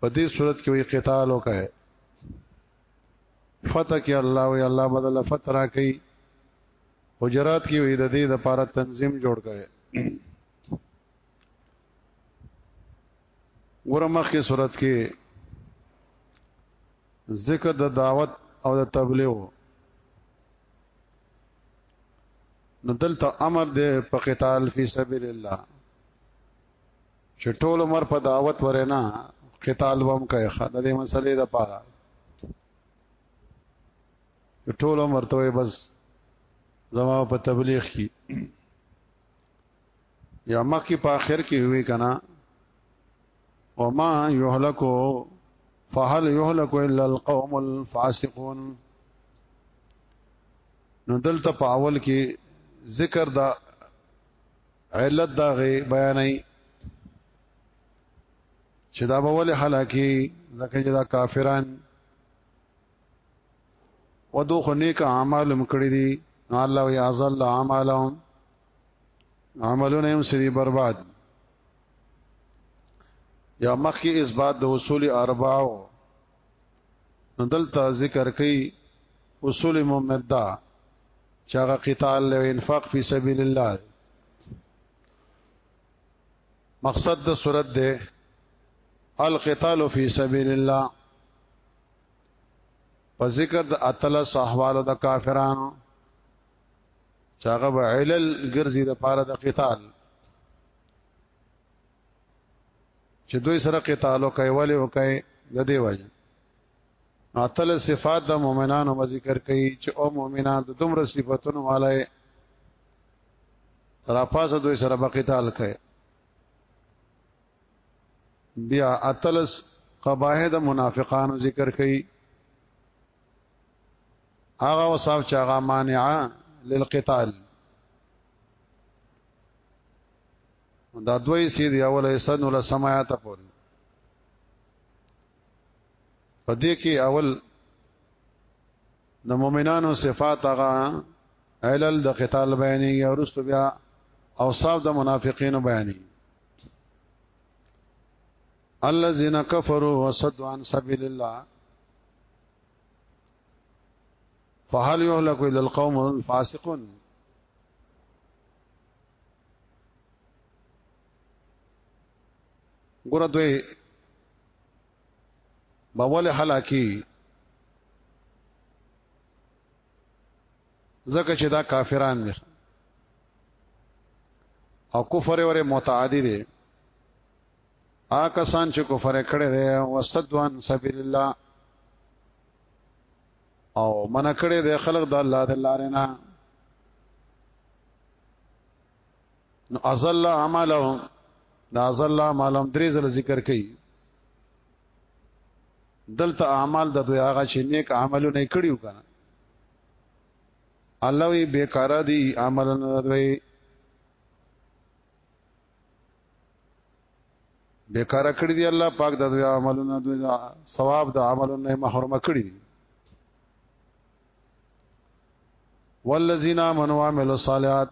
په دې صورت کې وی قتال وکړي فتح کې الله وی الله بدل فتح را کوي حجرات کې وی د دې د لپاره تنظیم جوړ کړي ورمخ کې صورت کې ذکر د دعوت او د تبلیغ نو دلته امر دی په قتال فی سبیل الله چې ټول عمر په دعوت ورنه قتال وم کوي خدای دې مسلې د پاره ټول عمر ته بس زما په تبلیغ کې یا مکه په اخر کې وی کنا وما يهلكو فهل يهلك الا القوم الفاسقون نو دلته په اول کې ذکر دا علت دا غي بیانای چې دا به ول هلاکی زکه چې دا کافران ودو خو نیک اعمال مکړی دي نو الله یا ازل اعمالهم عملونه هم سری برباد یا مخکې اثبات د اصول اربعو نو دلته ذکر کوي اصول ممدا چې هغه قتال له انفاق فی سبیل الله مقصد د صورت ده القتال فی سبیل الله په ذکر د اتل صحوال د کافرانو چاغه علل ګرځي د پاره د قتال چې دوی سره قتالو کوي ولې وکړي د دې وجه اتل صفات د مؤمنانو په ذکر کوي چې او مؤمنان د دومره صفاتونو والے را پاسه دوی سره په قتال کوي بیا اتل قبایح د منافقانو ذکر کوي هغه وصف چې هغه مانعه للقتال دا دوی سي دی اول ایسا نو لسمایات پورې په دې کې اول د مؤمنانو صفات هغه علل د قتال بیانې او رسو بیا اوصاف د منافقینو بیانې الذين كفروا وصدوا عن سبيل الله فهل يهلك الا القوم الفاسقون ګور دوی باول هلاکی زکه چې دا کافران دي او کفر وره متعدی دي آکسان چې کفر کړي دي وسدوان سبیل الله او من کړي د خلق د الله د لارې نه نو ازل عملهم دا ازل عملهم درې ځله ذکر کړي دلته اعمال د دوی هغه چې نیک عملونه کړیو کنه الله وی بیکاره دي عملونه دوی بیکار کړی دی الله پاک د دوی عملونه دوی ثواب د عملونه محروم کړی دی والذین آمنوا وعملوا الصالحات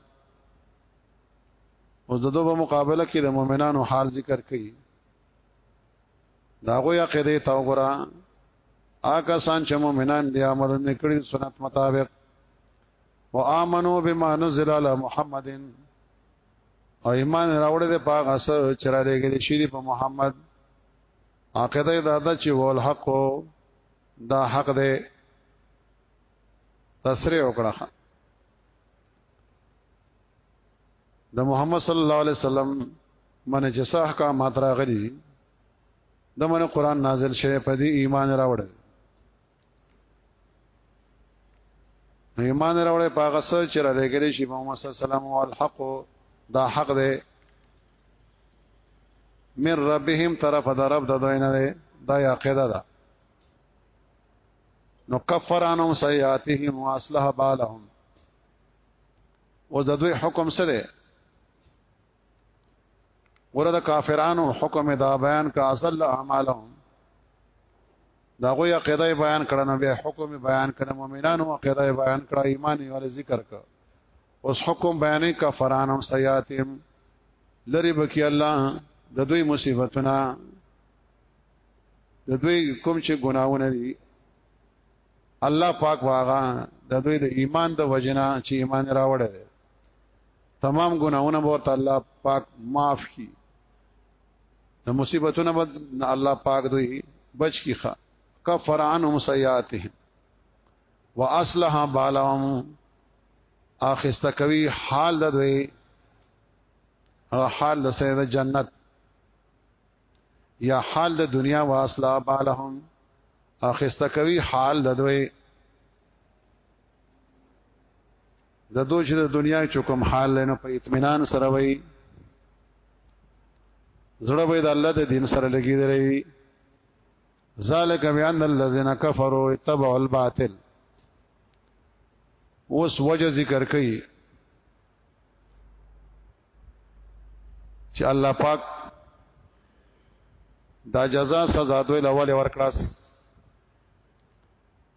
او د دوه مقابله کې د مؤمنانو حال ذکر کړي دا غویا کې دی تا وګرا آکا سان چې مؤمنان دي عمل نه کړی سنت مطابق وآمنوا بما نزل على محمدن او ایمان راوړی دی په هغه څه چې را لېږل شي دی په محمد عقیده دا ده چې ول حق دا حق دی تسریع وکړه د محمد صلی الله علیه وسلم باندې چې صح کا ماترا غلي د من قران نازل شوی په دې ایمان راوړل نو ایمان راوړې پاغه سره چې را لګري شي محمد صلی الله علیه وسلم او الحق دا حق دی من ربهم طرف د رب د دوی نه دی دا یا قاعده ده نو کفر انهم سیئاتهم واصلح بالهم او د دوی حکم سره ورته کافرانو حکم دا بیان کا اصل اعمالهم دا غوی عقیده بیان کړه نو به حکم بیان کړه مؤمنانو عقیده بیان کړه ایمان یې ول ذکر کړه اوس حکم بیانې کفرانو سیاتهم لری بکی الله د دوی مصیبتونه د دوی کوم چې ګناونه دي الله پاک واغا د دوی د ایمان د وجنا چې ایمان راوړل تمام ګناونه به ورته الله پاک معاف کړي د مصیبتونو به الله پاک دوی بچ کی خا کفر عنهم سیئاتهم واصلح بالهم اخسته کوي حال د دوی او حال د سید جنت یا حال د دنیا واصلح بالهم اخسته کوي حال د دوی د دوی چې د دنیا چې کوم حال لنو په اطمینان سره وي زړه به د الله د دین سره لګي دی ذالک بیان الذین کفروا اتبعوا الباطل اوس وجه ذکر کړي چې الله پاک دا جزا سزا دوی لول ورکړاس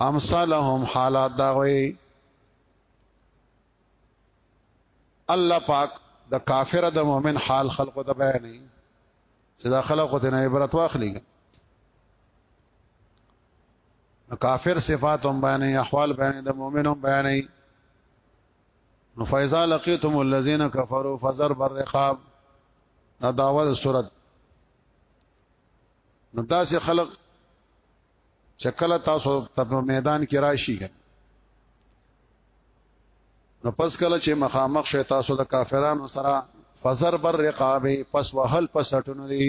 امثالهم حالات دا وي الله پاک د کافر د مؤمن حال خلقو ته بیانې چې دا خلقو ته نه عبرت واخلي کافر صفات هم بیانې احوال بیانې د مؤمن هم بیانې نو فیضا لقیتم الذین کفروا فزر بالرقاب دا داوود صورت نو داسې خلق چې کله تاسو په میدان کې راشي نو پس کله چې مخامخ شې تاسو د کافرانو سره فزر بر رقابه پس وهل پس ټونو دي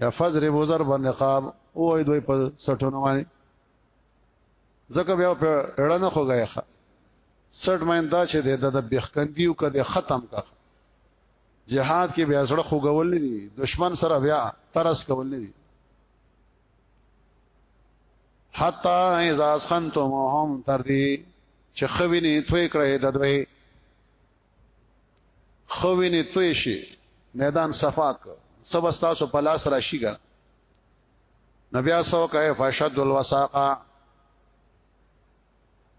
یا فزر وزر بر رقاب او دوی په سټونو باندې زکه بیا په اړه نه خوګایخه سټ میندا چې د د بخکندیو کده ختم کا جهاد کې بیا سره خوګول نه دي دشمن سره بیا ترس کول نه دي حتا اذا اسخنتمهم تر دې چې خوینه توې کړې د دوی خوینه توې شي میدان صفاک سبستا سو پلاس راشي ګا نبي اسو کای فشد الوساقا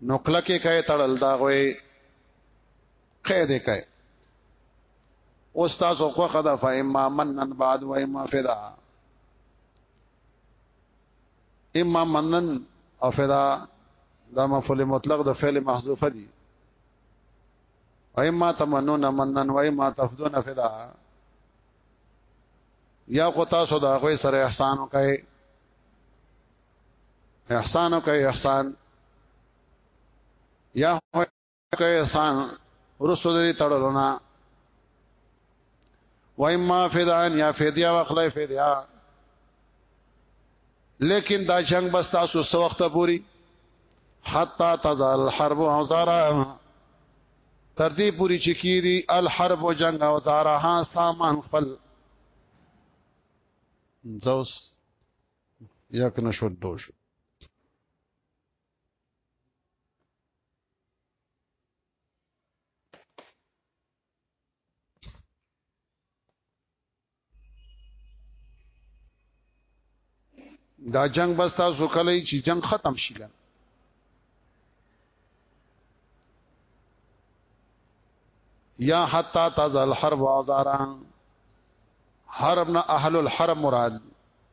نو کلکه کای تړل دا غوي قید کای استاد خو خدا فاما منن بعد و اما فدا اما منن او فدا دا مفعول مطلق د فعل محذوفه دي ايما تمنون منن و ايما تفدون فدا یا خو تاسو دا غوي سره احسان وکړي احسان وکړي احسان یا کوي سان رسو دې تړلونه وای ما فدان یا فدیا واخلې فدیا لیکن دا جنگ بس تاسو سو وخت پوری حتا تزال الحرب اوزارا تر دې پوری چې کیری الحرب او جنگ اوزارا ها سامان خپل زوس یک نشو دوشو دا جنگ بس تاسو کله چې جنگ ختم شي لن یا حتا تزل حرب اوزاران حرب نه اهل الحرب مراد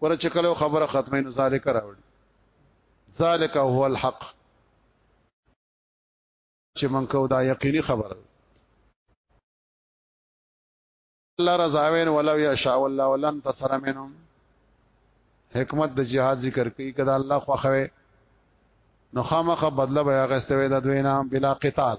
ورچ کله خبره ختمه نو ذالک راوړي ذالک هو الحق چې من کو دا یقیني خبره الله رضاوین ولو یشاء الله ولن تصر منهم حکمت د جهاد ذکر کوي کدا الله خوخوي نو خامخه بدله بیا غستوي د دوی نام بلا قتال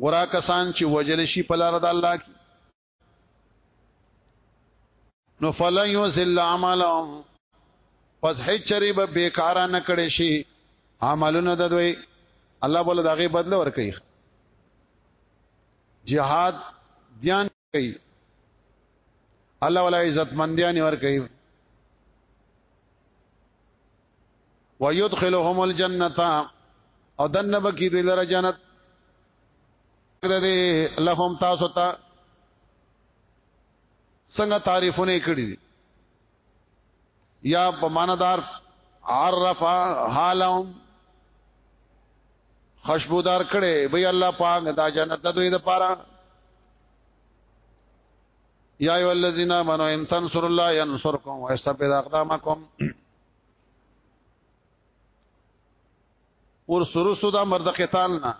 ګورا کسان چې وجل شي په لار د الله کې نو فلا یذل عملهم پس هیڅ چری به بیکارا نه کړي شي عملونه د دوی الله بوله دغه بدل ور کوي جهاد دیان کوي الله ولا عزت منديان ور کوي ويدخلهم الجنه او دنه بکی دوی لره جنت دې لهم تاسو ته څنګه تعریفونه کړی دي یا په معنا دار عرف حالهم خوشبودار کړي به الله پاک دا جنت د دوی لپاره یا ایو الذین آمنو ان تنصر الله ينصرکم ويثبت اقدامکم اور سرسو دا مرد قتال نه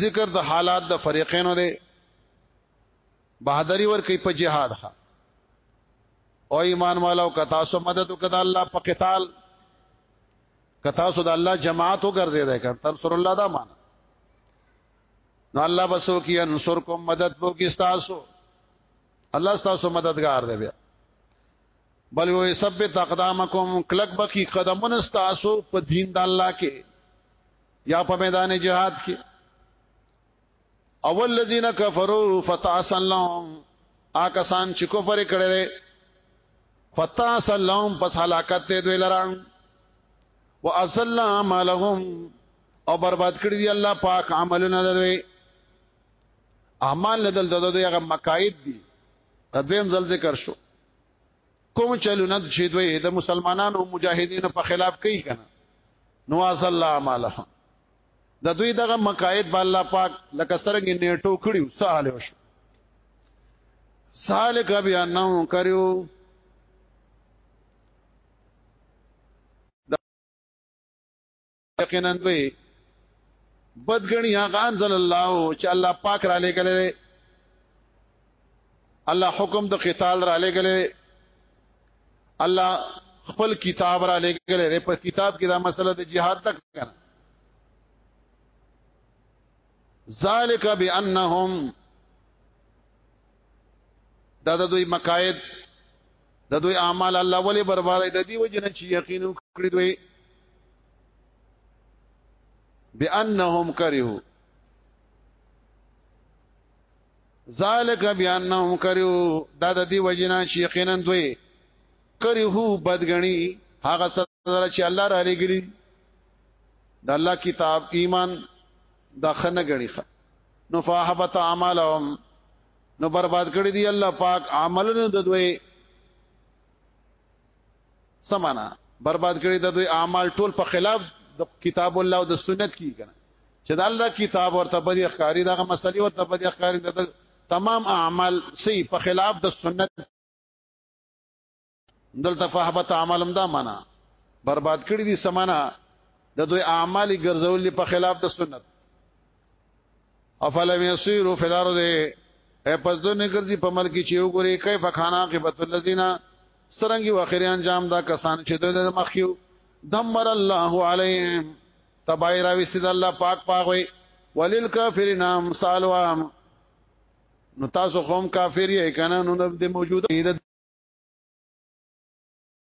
ذکر د حالات د فریقینو دی بہادری ور کوي په جهاد ښه او ایمان والا او کتا سو مدد وکړه الله په قتال کتا سو د الله جماعت وګرځي ده کړه تنصر الله دا مان نو الله بسو کی انصرکم مدد بو کی تاسو الله تاسو مددگار دی بیا بل یو ثبت اقدامکم کلک بکی قدمون تاسو په دین د الله کې یا په میدان جهاد کې اول الذين كفروا فتعسلهم آکسان چې کفر کړي فتعسلهم پس هلاکت ته دوی لران واصل عملهم او برباد کړی دی الله پاک عملونه دوی اعمال نه دل دغه هغه مقاید دي تدویم زل ذکر شو کوم چلونه چې دوی د مسلمانانو مجاهدینو په خلاف کوي کنه نو اصل اعمالهم د دوی دغه مقاید به الله پاک لکه سرنګ نیټو کړیو سهاله وشو سهاله کا بیا نو کړیو یقینا دوی بدګنی هغه انزل الله چې الله پاک را لګلې الله حکم د قتال را لګلې الله خپل کتاب را لګل دی په کتاب کې دا مسله د جهاد تک کړه ذالک بانهم دا د دوی مقاید د دوی اعمال الله ولې بربادې د دې وجنه چې یقین کړی دوی بانهم کرهو ذالک بیانهم کریو دا د دی وجنا چې یقینا دوی کریو بدګنی هغه سره چې الله را لګلی د الله کتاب ایمان دا خنه غنی خ نو فاحبت اعمالهم نو برباد کړی دی الله پاک عملونه د دوی سمانا برباد کړی د دوی اعمال ټول په خلاف د کتاب الله او د سنت کی کنه چې د الله کتاب ورته بدی ښکاری دغه مسلې ورته بدی ښکاری د تمام اعمال سی په خلاف د سنت دلته فهبت عملم دا معنا برباد کړی دي سمانا د دوی اعمال ګرځول په خلاف د سنت افلم يسيروا في الارض اي پس دو نه ګرځي په ملک چې یو ګوري کیف کان عاقبت الذين سرنګي واخري انجام دا کسان چې د مخيو دمر الله عليهم تبای را وستید الله پاک پاک وي ولل کافرین هم سالوام نو تاسو قوم کافر یې کنه نو د موجوده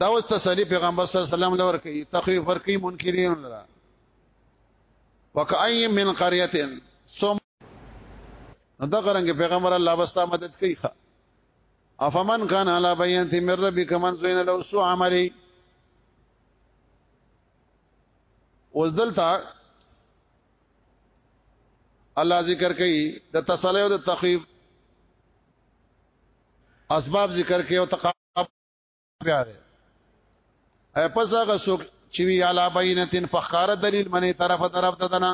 دا اوس تسلی پیغمبر صلی الله علیه وسلم لور کوي تخویف ور کوي منکرین لرا وکای من قريه سوم دا غرنګ پیغمبر الله واستا مدد کوي ښا افمن کان علی بینت من ربک من زین له سو عملی اوس دلته الله ذکر کوي د تسلی او د تخویف اسباب ذکر کوي او بیا ده اي پس هغه څوک چې وی علا بینتن فخار دلیل منی طرف طرف ددنه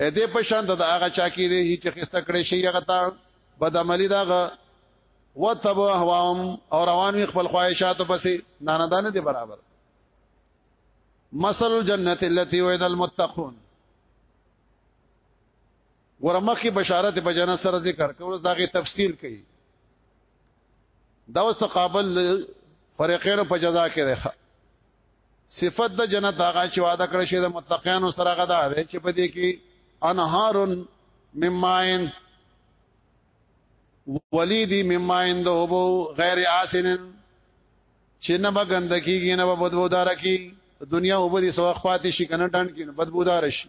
اې دې په شان د هغه چا کې دې چې خسته کړې شي هغه تا بد عملی داغه وتبو هواهم او روان وي خپل خواهشاتو پسې نه نه دانه دي برابر مثل الجنه التي وعد المتقون ګوره مخکې بشارت په جنت سره ذکر کول داغه تفسیر کوي دا اوس تقابل فرقین په جزا کې ده صفت د جنت هغه چې وعده کړی شوی د متقینو سره هغه ده چې په دې کې انهار ممائن ولیدی ممائن د هوبو غیر آسن چې نه بغندکیږي نه بدبودار کی دنیا وبدي سو خواتی شي کنه ټان کې بدبودار شي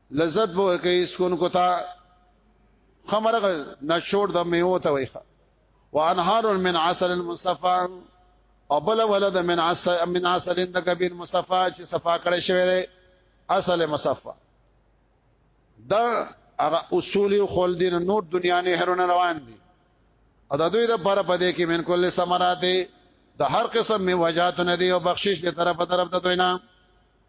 لذت به ورکه سکون کو تا خمرغ نشور د میوه ته وای وانهار من عسل مصفا او بل ولد من عسل من عسل د کبیر مصفا چې صفا کړی شوی دی اصل مصفا دا هغه اصول خل دین نور دنیا نه هرونه روان دي او د دوی د پر پدې کې من کله سمراته د هر قسم می وجات نه دی او بخشش دی طرف طرف د دوی نه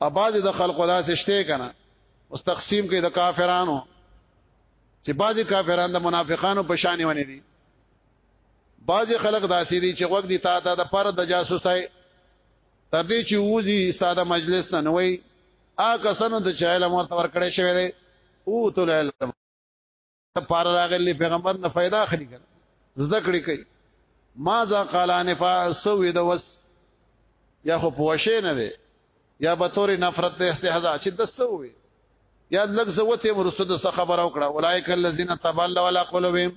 اباز د خلقو داسې شته کنه اوس تقسیم کوي د کافرانو چې بعضی کافران د منافقانو په شان ونی دي بعضی خلک داسې دي چې وګ دي تا ته د پر د جاسوسای تر دې چې ووزي ساده مجلس نه نوي آ کسانو د چایل مرته ور کړې شوی دی او تل علم لپاره راغلي پیغمبر نه फायदा اخلي کړه زده کړې کوي ما ذا قال انفا سوي د وس یا خو پوښې نه دی یا به تورې نفرت ته استهزاء چې د سوي یا لږ زوته مرسته د خبر او کړه اولایک الذین تبلوا ولا قلوبهم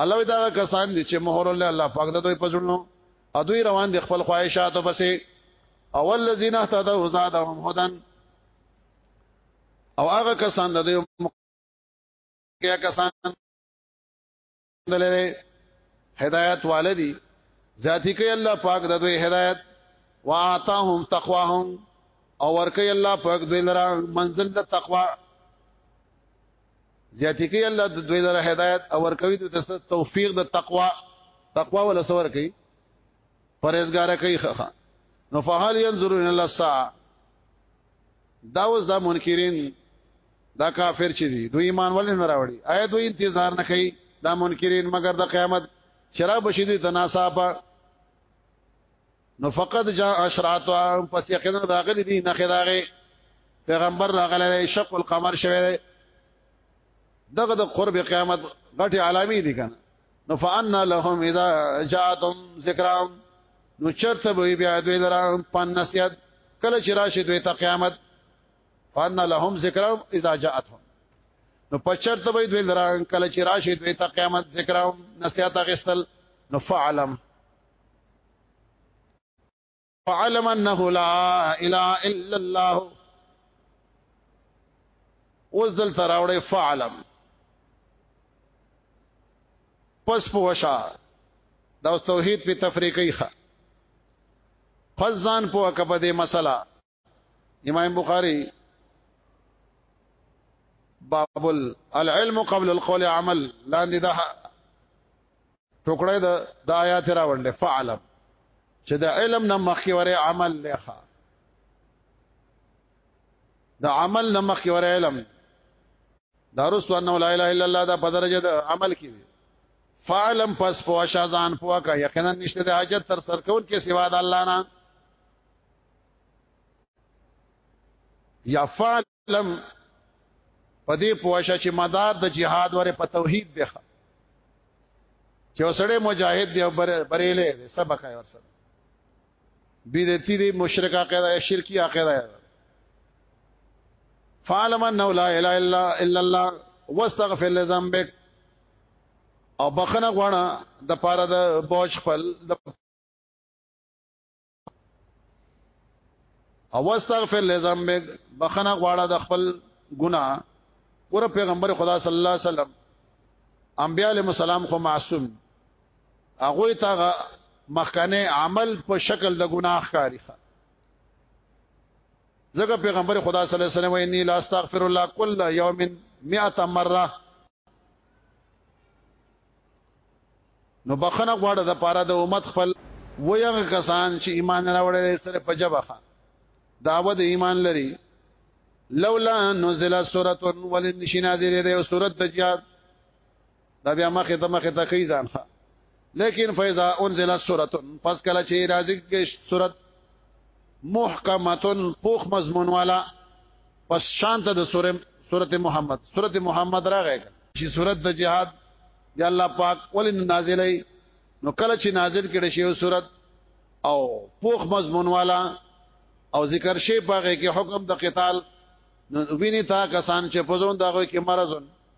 الله دا کسان دي چې مهر الله الله پاک د دوی پزړنو ا دوی روان دي خپل خواهشات او پسې اول الذین اهتدوا زادهم هدن او هغه کسان د کې کسان دلې هدایت والدي ذاتی کوي الله پاک د دوی هدایت واعطاهم تقواهم او ور کوي الله پاک دوی لره منزل د تقوا ذاتی کوي الله د دوی لره هدایت او ور کوي د توفیق د تقوا تقوا ولا سور کوي پرهیزګار کوي خخه نو فهل ينظرون الله الساعه دا اوس دا منکرین دا کافر چې دي دوی ایمان ولې نه راوړي آیا دوی انتظار نه کوي دا منکرین مگر د قیامت چرا بشي دي تناسابه نو فقط جاء اشراط پس یقینا راغلي دي نه خداغه پیغمبر راغلی شق القمر شوه دغه د قرب قیامت غټي علامې دي کنه نو فانا لهم اذا جاءتهم ذکرهم نو چرته به بیا دوی درا پن نصیحت کله چې راشي دوی ته قیامت فان لهم ذکرهم اذا جاءتهم نو پچر ته دوی لران کله چې راشي دوی ته قیامت ذکرهم نصیحت غسل نو فعلم فعلم انه لا اله الا الله اوس دل تراوړې فعلم پس پوښا دا توحید په تفریقی ښه فزان په کبه دې مسله امام بخاری باب العلم قبل القول عمل لاندې دا ټوکړه دا د آیات راوړل فعلم چې د علم نه مخکې وره عمل لخوا د عمل نه مخکې وره علم دارست انه لا اله الا الله دا په درجه د عمل کې دی فعلم پس پوښا ځان پوکا یقینا نشته د حاجت تر سر کول کې سوا د الله نه یا فعلم په دې پوښه چې مدار د جهاد وره په توحید دی چې وسړې مجاهد دی او بریلې دی سبق یې ورسره بدعتي دی مشرک عقیده شرکی عقیده فعلم انه لا اله الا الا الله واستغفر لذنبك او بخنه غواړه د پاره د بوج خپل د او استغفر لذنبک بخنه غواړه د خپل ګناه ګور پیغمبر خدا صلی الله علیه وسلم انبیاء علیهم السلام خو معصوم هغه ته مخکنه عمل په شکل د ګناه ښکاری ځکه پیغمبر خدا صلی الله علیه وسلم وی لا استغفر الله کل یوم 100 مره نو بخنه غواړه د پاره د امت خپل ویغه کسان چې ایمان راوړل سره په جبخه داوه د ایمان لري لولا نزل سوره ولنشنازل د سوره د جهاد دا بیا مخه ته مخه ته کوي ځانخه لیکن فیضا انزل سورۃ پس کله چې راځي کې سورۃ محکمتن پوخ مضمون والا پس شانته د سورې سورۃ محمد سورۃ محمد راغی چې سورۃ د جهاد د الله پاک ول نازلې نو کله چې نازل کړي شی او سورۃ او پوخ مضمون والا او ذکر شی پاغه کې حکم د قتال نو ویني تا کسان چې پزون دغه کې مرزون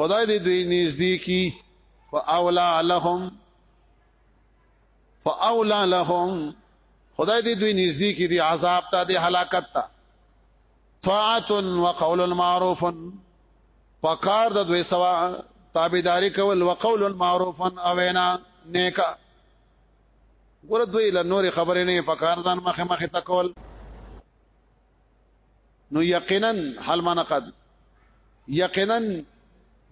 خدای دې دوی نږدې کی فاولا لهم فاولا لهم خدای دې دوی نږدې کی دی عذاب ته دی هلاکت ته طاعت وقول معروف پکار د دوی سوا تابعداري کول وقول معروف او وینا نیکا ګور دوی له نور خبرې نه پکار ځان مخه مخه تکول نو یقینا حل من قد یقینا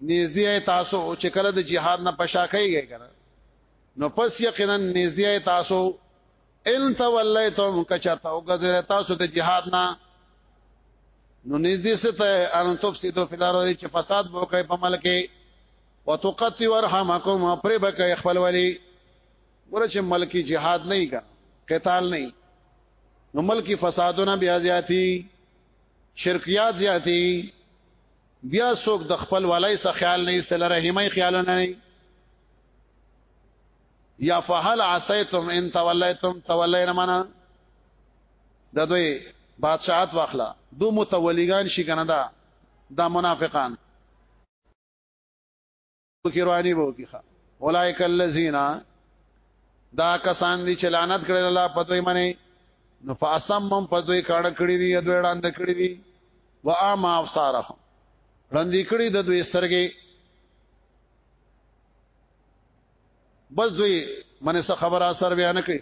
نږدې تاسو چې کله د جهاد نه پشا کوي کنه نو پس یقینا نږدې تاسو ان تولیتم کچرتا وګذر تاسو د جهاد نه نو نږدې سته ان تفسدو فی الارض چې فساد وکړي په ملک کې وتقطع ورحمکم پر بکې خپل ولی ګوره چې ملکی جهاد نه کا قتال نه نو ملکی فسادونه بیا زیاتی شرکیات زیاتی بیا څوک د خپل ولای څخه خیال نه ایستل رحمه خیال نه نه یا فهل عسیتم ان تولیتم تولینا معنا د دوی بادشاہت واخلا دو متولیگان شي کنه دا دا منافقان کیروانی بو کیخه اولایک الذین دا کسان دي چې لعنت کړل الله په دوی باندې نو فاسمم په دوی کړه کړی دي دوی وړاندې کړی دي وا ما افسارهم وړاندې کړی د دوی سترګې بس دوی منه څه خبره اثر بیان کوي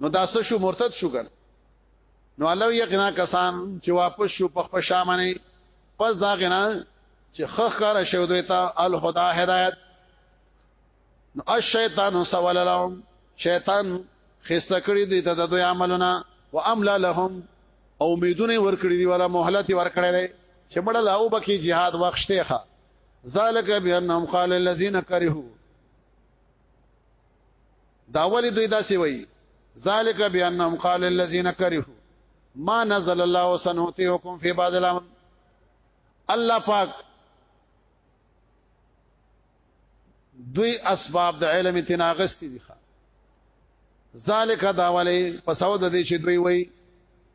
نو دا څه شو مرتد شو کنه نو الله یقینا کسان چې واپس شو په خپل شامنه پس دا غنا چې خخ کار شو دوی ته الهدا هدایت نو الشیطان سوال لهم شیطان خسته کړی دی ته د دوی عملونه واملا لهم امیدونه ور کړی دی ولا مهلت ور کړی دی چې مړه لاو بکی jihad وخشته ښه ذالک بانهم قال الذين كرهوا دا ولی دوی دا سی وای ذالک بانهم قال الذين كرهوا ما نزل الله سنوتيكم في بعض الامر الله پاک دوی اسباب د علم تناغست دي ذالک دا ولی پسو د دې چې دوی وای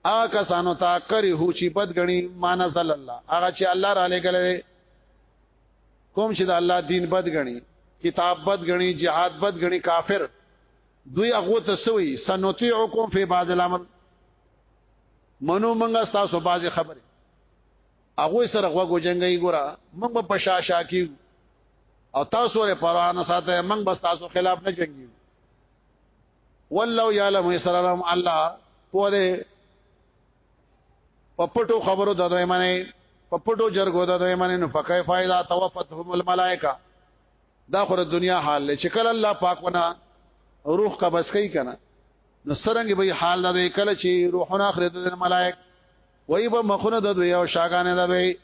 ا کسانو تا کری هو چې بد غني مان زل الله هغه چې الله را لګلې کوم چې د الله دین بد غني کتاب بد غني جهاد بد غني کافر دوی هغه ته سوي سنطيعكم في بعض الامر منو منګه تاسو بازي خبره هغه سره غوګو جنگي ګورا موږ په شاشا کې او تاسو لري پروا نه ساته موږ بس تاسو خلاف نه جنگي والله يعلم اسرارهم الله په دې په پټو خبرو د دوی منی په پټو جرګو د دوی منی نو فکای فایدا توفتهم الملائکه دا خو د دنیا حال لې چې کله الله پاک ونا روح قبض کوي کنه نو سرنګ به حال د کله چې روحونه اخره د ملائک وای به مخونه د دوی او شاګانې د دوی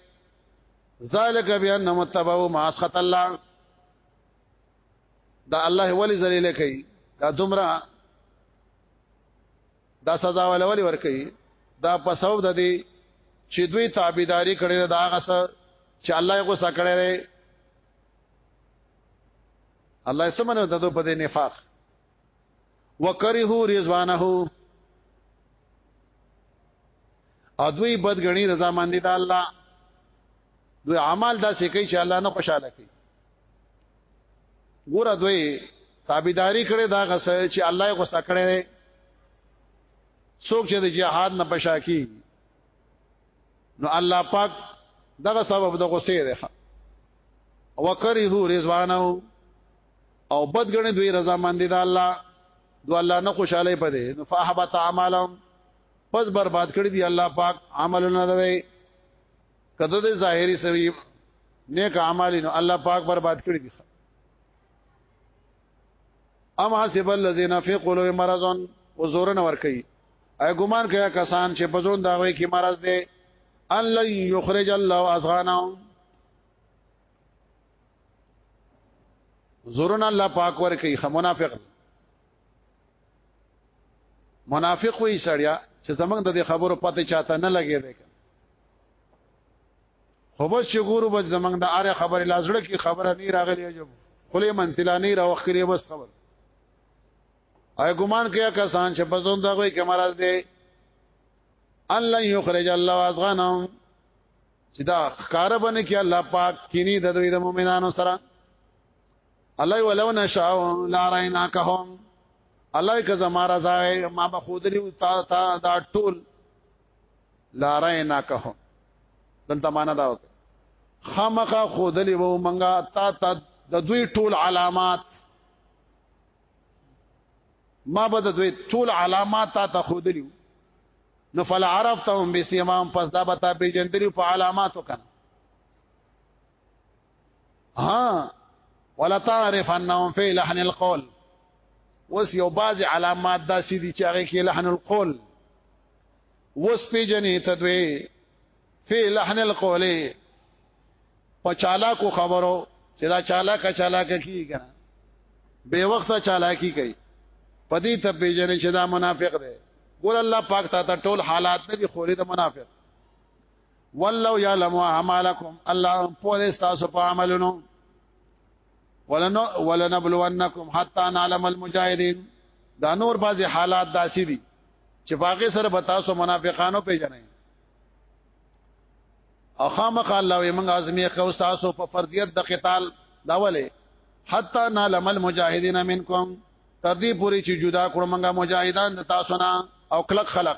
ذالک بیان متبو ما اسخط الله دا الله ولی ذلیل کوي دا دومره دا سزا ول ولي ور کوي دا په سبب د دې چې دوی تابعداري کړې دا هغه څه چې الله یې غوسه کړې ده الله یې سمنه د دوی په دې نفاق وکره رضوانه ادوی بدګنی رضا مندي د الله دوی اعمال دا سې کوي چې الله نه خوشاله کوي ګوره دوی تابعداري کړې دا غس چې الله یې غوسه کړې څوک چې د جهاد نه پشا کی نو الله پاک دغه سبب د غصې دی وکره رضوانه او بدګنې دوی رضا مندي د الله دو الله نه خوشاله پدې نو فاحبط اعمالهم پس برباد کړی دی الله پاک عملونه دوی کته د ظاهری سوي نیک اعمال نو الله پاک برباد کړی دي ام حسب الذين في قلوبهم مرض وزورن ور کوي اي ګمان کیا کسان چې بزون دا وي کې مرض دي الله يخرج الله اذغانهم زورن الله پاک ور کوي خمنافق منافق وي سړیا چې زمنګ د خبرو پته چاته نه لګي دی خو بس چې ګورو بس زمنګ د اره خبره لازړه کې خبره نه راغلی جو خلې منتلا نه راوخ کړي بس خبر اي ګمان کیا کسان چې بزون دا کوئی کمرز دی الله یخرج الله ازغنهم چې دا خکار باندې کې الله پاک کینی د دوی د مؤمنانو سره الله ولو نشاء لا ریناکهم الله که زما رضا ما به خودلی تا تا دا ټول لا ریناکهم دلته معنا دا وکړه خامخه خودلی وو منګه تا تا د دوی ټول علامات ما به د دوی ټول علامات تا ته خودلی نو فل عرفتهم بسیمام پس دا به تا پیجندلی په علاماتو کنه ها ولا تعرف انهم في لحن القول وس یو باز علامات دا سیدی چې هغه کې لحن القول وس پیجنې تدوي فی لحن القول په چالاکو خبرو چې دا چالاکه چالاکه کیږي به وخت چالاکی کوي پدې ته پیژنې چې دا منافق دی ګور الله پاک تا ته ټول حالات نه دي خوري د منافق والله يعلم اعمالكم الله په دې تاسو په عملونو ولنو ولنبلونکم حتا نعلم المجاهدين دا نور بعضی حالات داسې دي چې باغې سره به تاسو منافقانو پیژنئ او خامخ الله وي موږ ازمیه کو تاسو په فرضیت د قتال دا ولې حتا نعلم المجاهدين منکم تر دې پوري چې جدا کړو موږ مجاهدان د تاسو نه او کلک خلق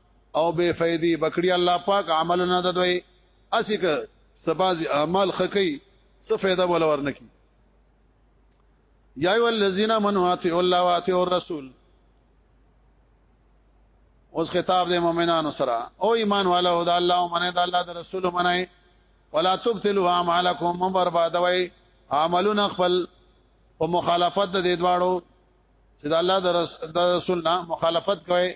او بے فیدی بکړی الله پاک عملونه د دوی اسی که سباز اعمال خکی څه فایده ولا ورنکی یا ای الذین منو اتی الله واتی الرسول اوس خطاب د مؤمنانو سره او ایمان والا او د الله او منه د الله د رسول منه ولا تبتلوا اعمالکم من بربادوي عملون خپل په مخالفت د دې دواړو چې د الله د رسول نه مخالفت کوي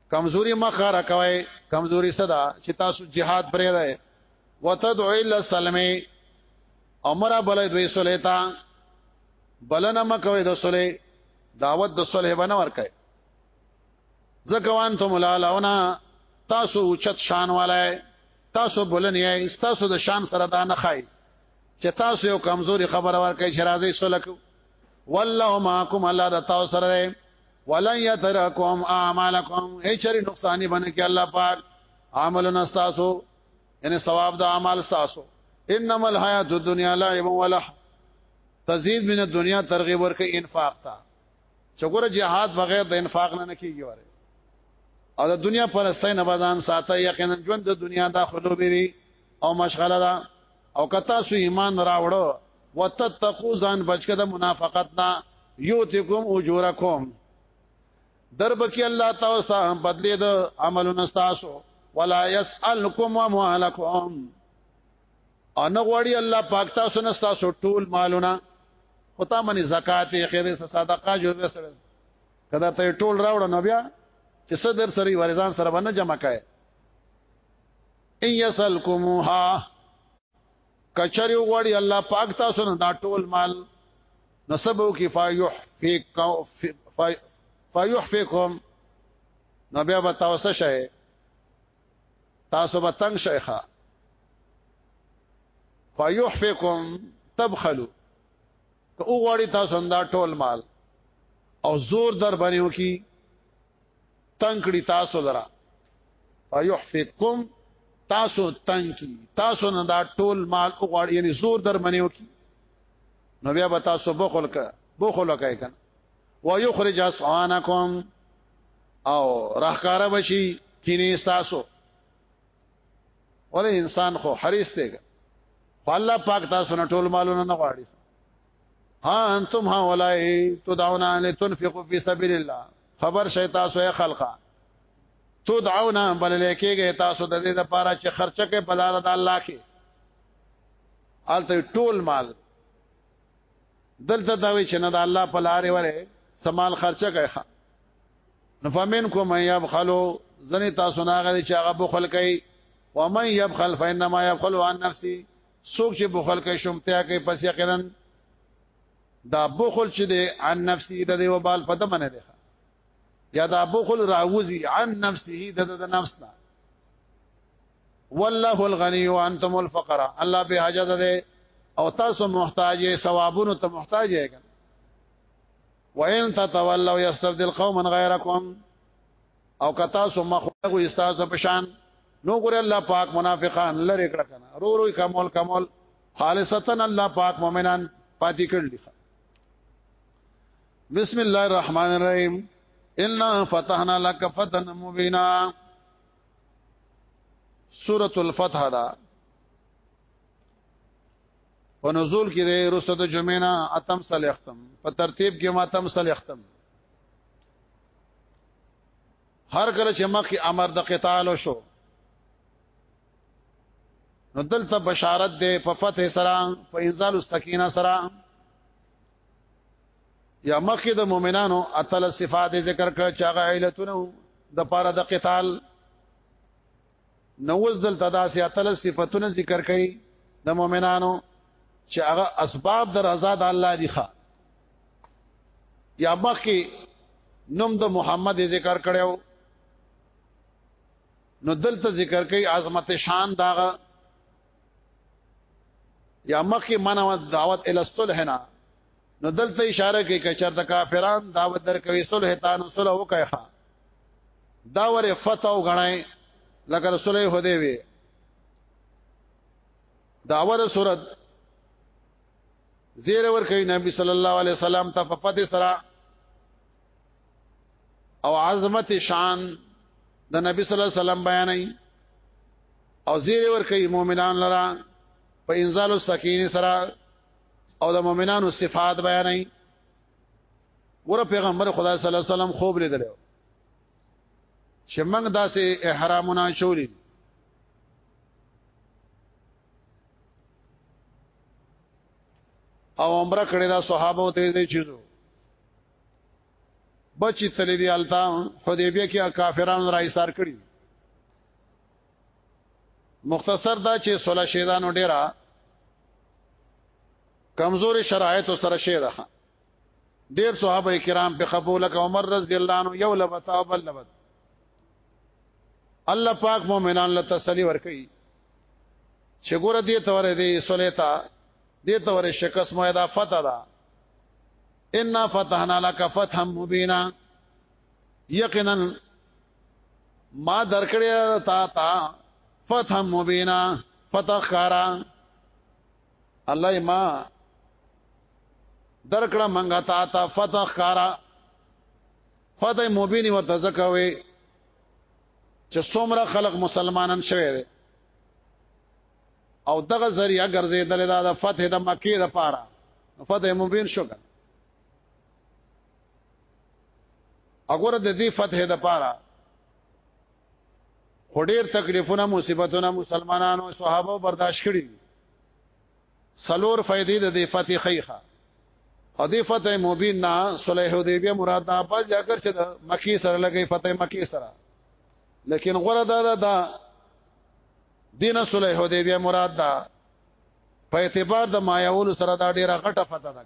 کمزوري مخه راکوي کمزوري صدا چې تاسو jihad پرې ده وتدعو الى السلم امر بل دوی سلیتا بلنه مکوي د سلی دعوت د صلح بنه ورکه زکوان تم لالاونا تاسو اوچت شان والای تاسو بلنی تاسو د شان سره دا نه خای چې تاسو یو کمزوري خبره ورکه چې راځي سلکو والله معكم الله د تاسو سره ولن يتركم اعمالكم هي چری نقصان بنه کې الله پاک عملنا استاسو یعنی ثواب د اعمال استاسو انما الحیات الدنیا لعب ولا تزيد من الدنيا ترغیب ورکې انفاق تا چګور جهاد بغیر د انفاق نه کیږي وره او د دنیا پرستۍ نه بازان ساته یقینا ژوند د دنیا داخلو بری او مشغله ده او کتا سو ایمان راوړو وتتقو ځان بچکه د منافقت نه یوتکم اجورکم درب کې الله تعالی سره بدلې د عملونو تاسو ولا يسالکم ومالکم ان غوړي الله پاک تاسو نه تاسو ټول مالونه خطا منی زکات یې خیره صدقه جو وسره کدا ته ټول راوړ نو بیا چې صدر سری ورزان سره باندې جمع کړي ان یسلکموها کچری وړي الله پاک تاسو نه دا ټول مال نسبو کی فیحفکم فیحفکم نو بیا به تاسو شئ تاسو به تنگ شئ ښا فیحفکم تبخلوا که او غواړي تاسو دا ټول مال او زور در باندې وکي تنگ کړي تاسو لرا ويحفظكم تاسو تنگ کی تاسو نه دا ټول مال او غړ یعنی زور در منیو کی نو بیا به تاسو بخل ک بخل کای کن ويخرج اسعانکم او راخکارا بشي کینی تاسو ولې انسان خو حریص دی خو الله پاک تاسو نه ټول مالونه نه غواړي ها انتم ها ولای تدعون ان تنفقوا في سبيل الله خبر شي تاسو یې خلقا تو دعونا بل لیکيږي تاسو د دې لپاره چې خرچه کې په لار د الله کې الته ټول مال دلته دا وی چې نه د الله په لارې وره سمال خرچه کوي نو فمن کوم یبخلوا زنی تاسو نه غوړي چې هغه بخل کوي و من يبخل فانما يبخل عن نفسه سوک چې بخل کوي شومتیا کوي پس یقینا دا بخل چې دی عن نفسه د دی وبال پته منه دی یا دا بخل راوزی عن نفسه د د نفس نه والله الغنی وانتم الفقراء الله به حاجت ده او تاسو محتاج یې ثوابونو ته محتاج یې وان تتولوا يستبدل قوما غيركم او کتا سو مخغو استاذ په شان نو ګور الله پاک منافقان لری کړه کنه رو رو کمول کمول خالصتا الله پاک مؤمنان پاتې کړل بسم الله الرحمن الرحیم ان فتحنا لك فتحا مبینا سورۃ الفتح دا په نزول کې د رسد جمعینا اتم صلی ختم په ترتیب کې ما اتم صلی ختم هر کله چې مخکې امر د قتال شو نو دلته بشارت ده په فتح سره په انزال السکینه سره یا مخکې د مؤمنانو اتل صفات ذکر کړ چې هغه علتونه د پاره د قتال نو وز دلته داسې اتل صفاتونه ذکر کړي د مؤمنانو چې هغه اسباب در آزاد الله دي ښا یا مخکې نوم د محمد ذکر کړو نو دلته ذکر کوي عظمت شان داغه یا مخکې منو دعوت ال الصلح نه نو دلته اشاره کوي چې چرته کافران دعوت درکوي صلح تان صلح وکړي دا ور فتح او غنای لکه رسول هدی وی دا ور صورت زیر ور کوي نبی صلی الله علیه وسلم ته په پته سره او عظمت شان د نبی صلی الله علیه وسلم بیانای او زیر ور کوي مؤمنان لرا په انزال السکینه سره او د مؤمنانو صفات بیانای ور پیغمبر خدا صلی الله علیه وسلم خوب لیدل چې موږ داسې احرامونه چولې او عمره کړې دا صحابه ته دې چیزو بچی تلې دی التا حدیبیه کې کافرانو راي سار کړی مختصر دا چې سوله شیدانو ډیره کمزوري شرایط سره شي ده ډیر صحابه کرام په قبول ک عمر رضی الله عنه یو لبت او بل لبت الله پاک مؤمنان له تسلی ورکړي چې ګوره دې تورې دې سلیتا دې تورې شکست مو ادا فتح ده ان فتحنا لك فتحا مبینا یقینا ما درکړې تا تا فتح مبینا فتح خارا الله ما درکړه منګه تا تا فتح خارا فتح مبین ورته زکوي چې څومره خلق مسلمانان شوه دي او دغه ذریعہ ګرځیدل دا د فتح د مکه د پاره فتح مبین شو اګوره د دې فتح د پاره هډیر تکلیفونه مصیبتونه مسلمانانو صحابه برداشت کړي سلور فائدې د دې فتح خیخه او دې فتح مبین نه صلح حدیبیه مراد نه پز یا کر چې د مکی سره لګي فتح مکی سره لیکن غره دا دا, دا دینه صلح حدیبیه مراد ده په اعتبار د مایاول سره دا ډیره غټه فتح ده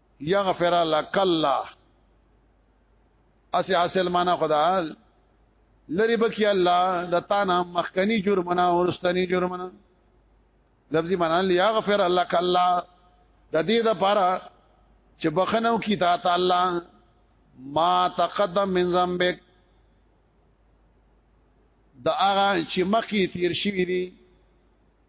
یغفر لك الله اسی حاصل معنا خدا لری بکی الله د تا نه مخکنی جرمنا ورستنی جرمنا لفظي معنا لیغفر لك الله د دې د پاره چې بخنو کی تا تعالی ما تقدم من ذنبک د هغه چې مخکې تیر شوی دی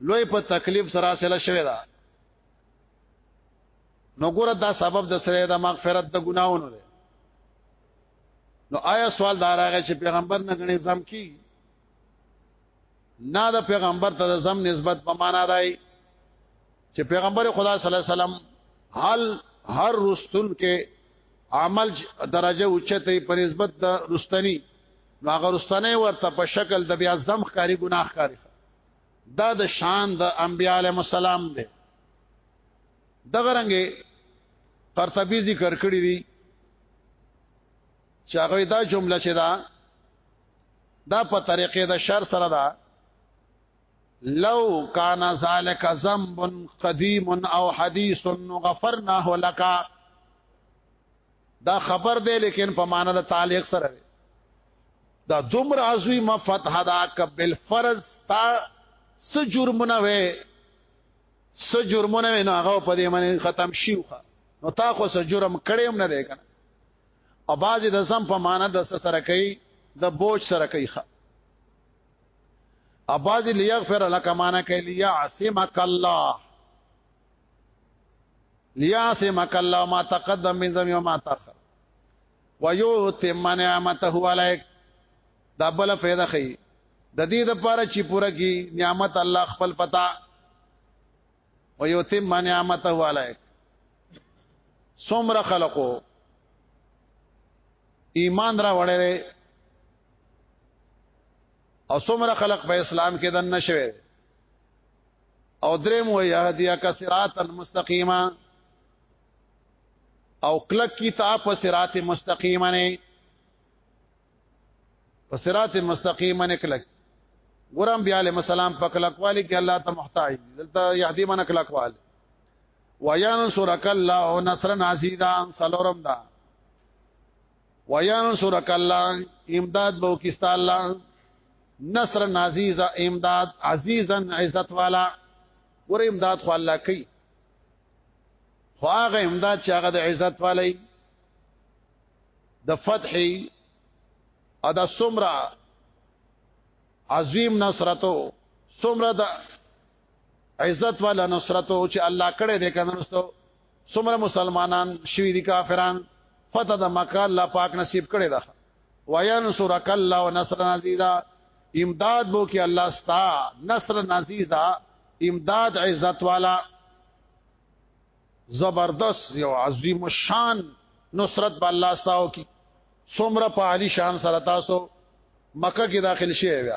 لوی په تکلیف سره سره شوی دا نو ګوره دا سبب د سره د مغفرت د ګناونو دی نو آیا سوال دار هغه چې پیغمبر نه غني زم کی نه د پیغمبر ته د زم نسبت په معنا دی چې پیغمبر خدا صلی الله علیه وسلم حال هر رستون کې عمل درجه اوچته په نسبت د رستنی نو هغه رستنه ورته په شکل د بیا زم ښکاری ګناه ښکاری دا د شان د انبیاء علیهم السلام دی دغه رنګه قرطبي ذکر کړی دی چې هغه دا جمله چې دا دا په طریقې د شر سره دا لو کان ذالک ذنب قدیم او حدیث غفرناه لك دا خبر دی لیکن په معنا د تعلق سره دی دا دومره عظیم فتح دا کبل فرض تا س جرمونه وې س جرمونه وې نو هغه په دې باندې ختم شيوخه نو تا خو س جرم کړې هم نه دی کنه او باز د سم په معنا د سره کوي د بوج سره کوي ښه اباز ليغفر لك معنا کوي ليعصمك الله لياسمك الله ما تقدم من ذنبي وما تاخر ويتم نعمته عليك دا بل فائدہ خي د دې د پاره چې پوره کی نعمت الله خپل پتا ويتم نعمته عليك سمر خلقو ایمان را وړل او سمر خلق په اسلام کې دن نشوي او درم و یهدیک صراطا مستقیما او کلک کی تا په صراط مستقیما نه په صراط مستقیما نه کلک ګورم بیا له مسالم په کلک والی کې الله ته محتاج دلته یهدی من کلک وال وینصرک الله نصرا عزیزا سلورم دا وینصرک الله امداد بو کیستا الله نصر عزیز امداد عزیزا عزت والا ور امداد خو الله کوي خو هغه امداد چې هغه د عزت والی د فتح او د سمرا عظیم نصرتو سمرا د عزت ولا نصرت او چې الله کړه دې کنه نوستو څومره مسلمانان شوی دي کافران فتح د مکه الله پاک نصیب کړي دا وینصرک الله ونصر عزیزا امداد بو کې الله ستا نصر عزیزا امداد عزت والا زبردست یو عظیم الشان نصرت به الله ستاو کی څومره په عالی شان سره تاسو مکه کې داخل شي بیا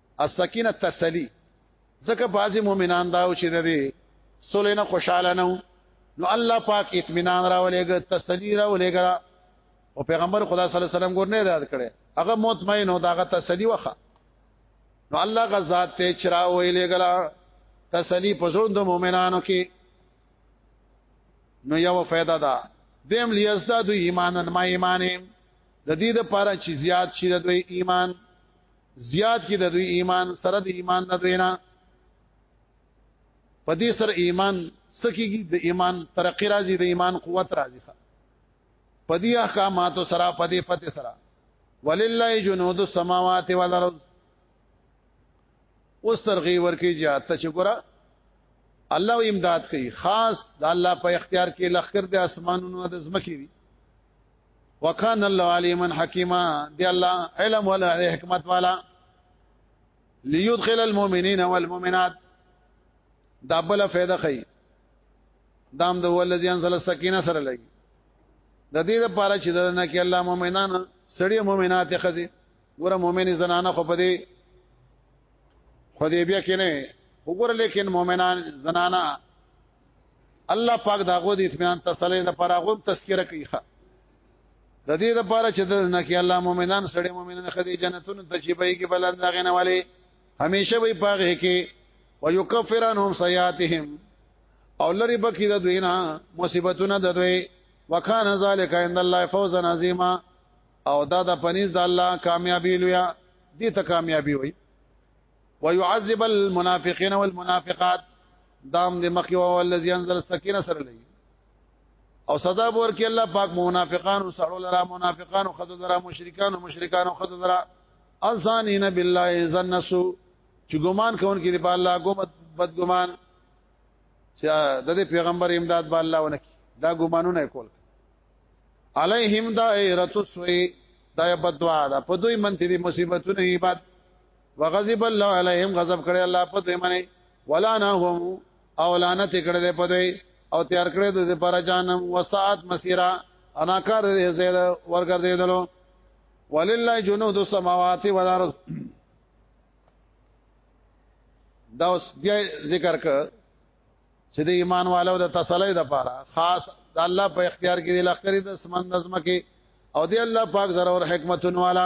السکینه تسلی ځکه بعضی مؤمنان دا و چې د دې سولې نه خوشاله نه نو الله پاک اطمینان راولېګ تسلی راولېګ او پیغمبر خدا صلی الله علیه وسلم ګور نه یاد کړي هغه مطمئن او داغه تسلی وخه نو الله غزاد ته چرا ویلېګلا تسلی پزوند مؤمنانو کې نو یو فائدہ ده دیم لیزداد ایمانن ما ایمانه د دې لپاره چې زیات شي د ایمان زیات کې د دوی ایمان سره د ایمان نه دوی نه په دې سره ایمان سکیږي د ایمان ترقی راځي د ایمان قوت راځي په دې احکاماتو سره په دې پته سره ولله جنود السماوات والارض اوس ترغیب ورکی جهاد ته چې ګوره الله امداد کوي خاص د الله په اختیار کې لخر د اسمانونو د زمکې دي وکان الله علیمن حکیما دی الله علم ولا حکمت والا ليدخل المؤمنين والمؤمنات دا بل فائدہ خي دام د ولذي انزل السکینه سره لګي د دې لپاره چې دنه کې الله مؤمنان سړي مؤمنات خزي ګوره مؤمنې زنانه خو په دې خدیبیه کې نه وګوره لیکن مؤمنان زنانه الله پاک داغو د اطمینان تسلی د پراغوم تذکرہ کوي د دې لپاره چې د نه کې الله مؤمنان سړي مؤمنان خدي جنتونو ته چې به کې بلند غنه والے هميشه وي پاغه کې ويكفرانهم سيئاتهم او لري بکی د دوی نه مصیبتونه د دوی وکانه ذالک عند الله فوزا عظیما او دا د پنيز د الله کامیابی لویا دي ته کامیابی وي ويعذب المنافقين والمنافقات دام دې مخي او الذي انزل السكينه سره لې او سزا ور کې الله پاک منافقان او سړو لرا منافقان او خدای لرا مشرکان او مشرکان او خدای لرا ازانین بالله زنسو چې ګمان کوون کې په الله ګوم بد ګمان چې د دې پیغمبر امداد به الله ونکي دا ګمانونه کول علیهم دائرۃ السوء دا بدوا دا په دوی منته دي مصیبتونه عبادت وغضب الله عليهم غضب کړي الله په دوی باندې ولا نه هم او لعنت کړي دې په دوی او تیار کړي دوی پر جانم وساعت مسیرا انا کار دې زید ورګر دې دلو ولله جنود السماوات والارض دا اوس بیا ذکر ک چې د ایمان والو د تسلی د پاره خاص د الله په اختیار کې د لخرې د سمندزمه کې او دی الله پاک ضرور حکمتون والا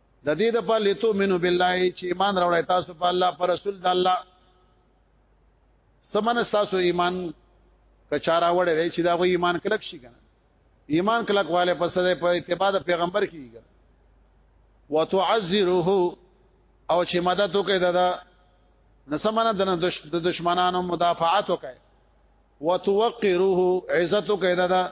د دې د په لتو منو بالله چې ایمان راوړی تاسو په الله پر رسول د الله سمن تاسو ایمان کچارا وړی دی چې دا غو ایمان کلک شي کنه ایمان کلک والے پس ده په اتباع د پیغمبر کیږي وتعذره او چې مدد وکړي د نسمنه د دشمنانو مدافعات وکړي وتوقره عزت وکړي د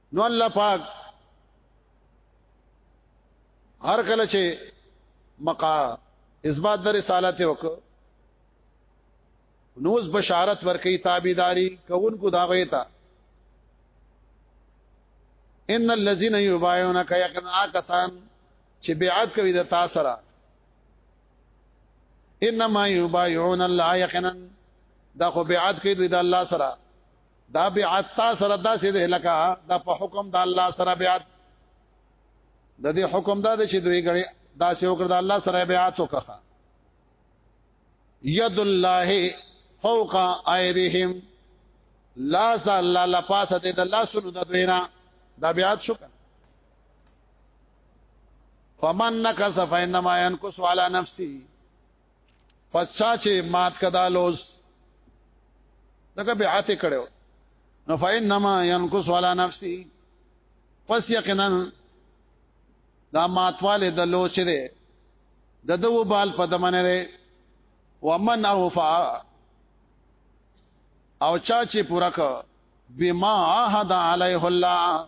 نو الله پاک هر کله چې مقا اثبات در رسالت وک نوز بشارت ورکی تابیداری کون کو داغوی تا ان الذين يبايعونك يقد آکسان چې بیعت کوي د تا سره انما يبايعون الله يقينا دا خو بیعت کوي د الله سره دا بیعت تا سره داسې دی لکه دا په حکم د الله سره بیعت د دې حکم دا دی چې دوی غړي داسې وکړ د الله سره بیعت وکړه ید الله فوق ایدهم لا ذا الله لپاسه د الله سره د دوی نه دا بیعت شو فمن نکس فینما ينکس علی نفسه پچا چې مات کدا لوز دغه بیعت کړو نو فینما ينقص ولا نفسي پس یقینا دا ماتواله د لوز چې ده د دوه بال په دمنه ده ومن اوفا او چا چې پورا ک بما عهد علیه الله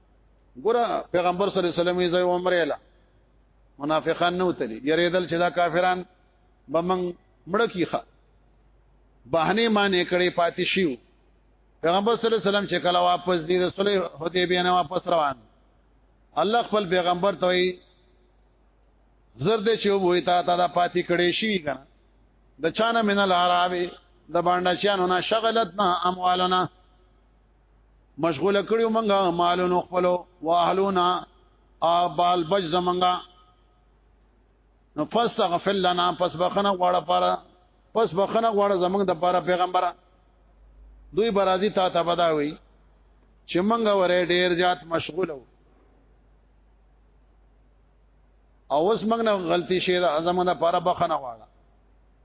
ګوره پیغمبر صلی الله علیه وسلم یې ځای عمره له منافقان نه وتلی یریدل چې دا کافران به من مړ کیخه بهانه معنی کړي پاتې شیو پیغمبر صلی الله علیه وسلم چې کله واپس دي د صلح حدیبیه نه واپس روان الله خپل پیغمبر ته وي زرد چې وې تا تا دا پاتې کړي شي کنه د چانه من العرب د باندې چانو نه شغلتنا اموالنا مشغوله کړیو منګه مالونو خپلو واهلونا ابال بج زمنګا نو فاستغفر لنا پس بخنه غواړه پاره پس بخنه غواړه زمنګ د پاره پیغمبره دوی برازي تا ته بداوي چې منګه وره ډیر زیات مشغوله او اوس موږ نه غلطي شي دا زمونږ لپاره بخنه واړه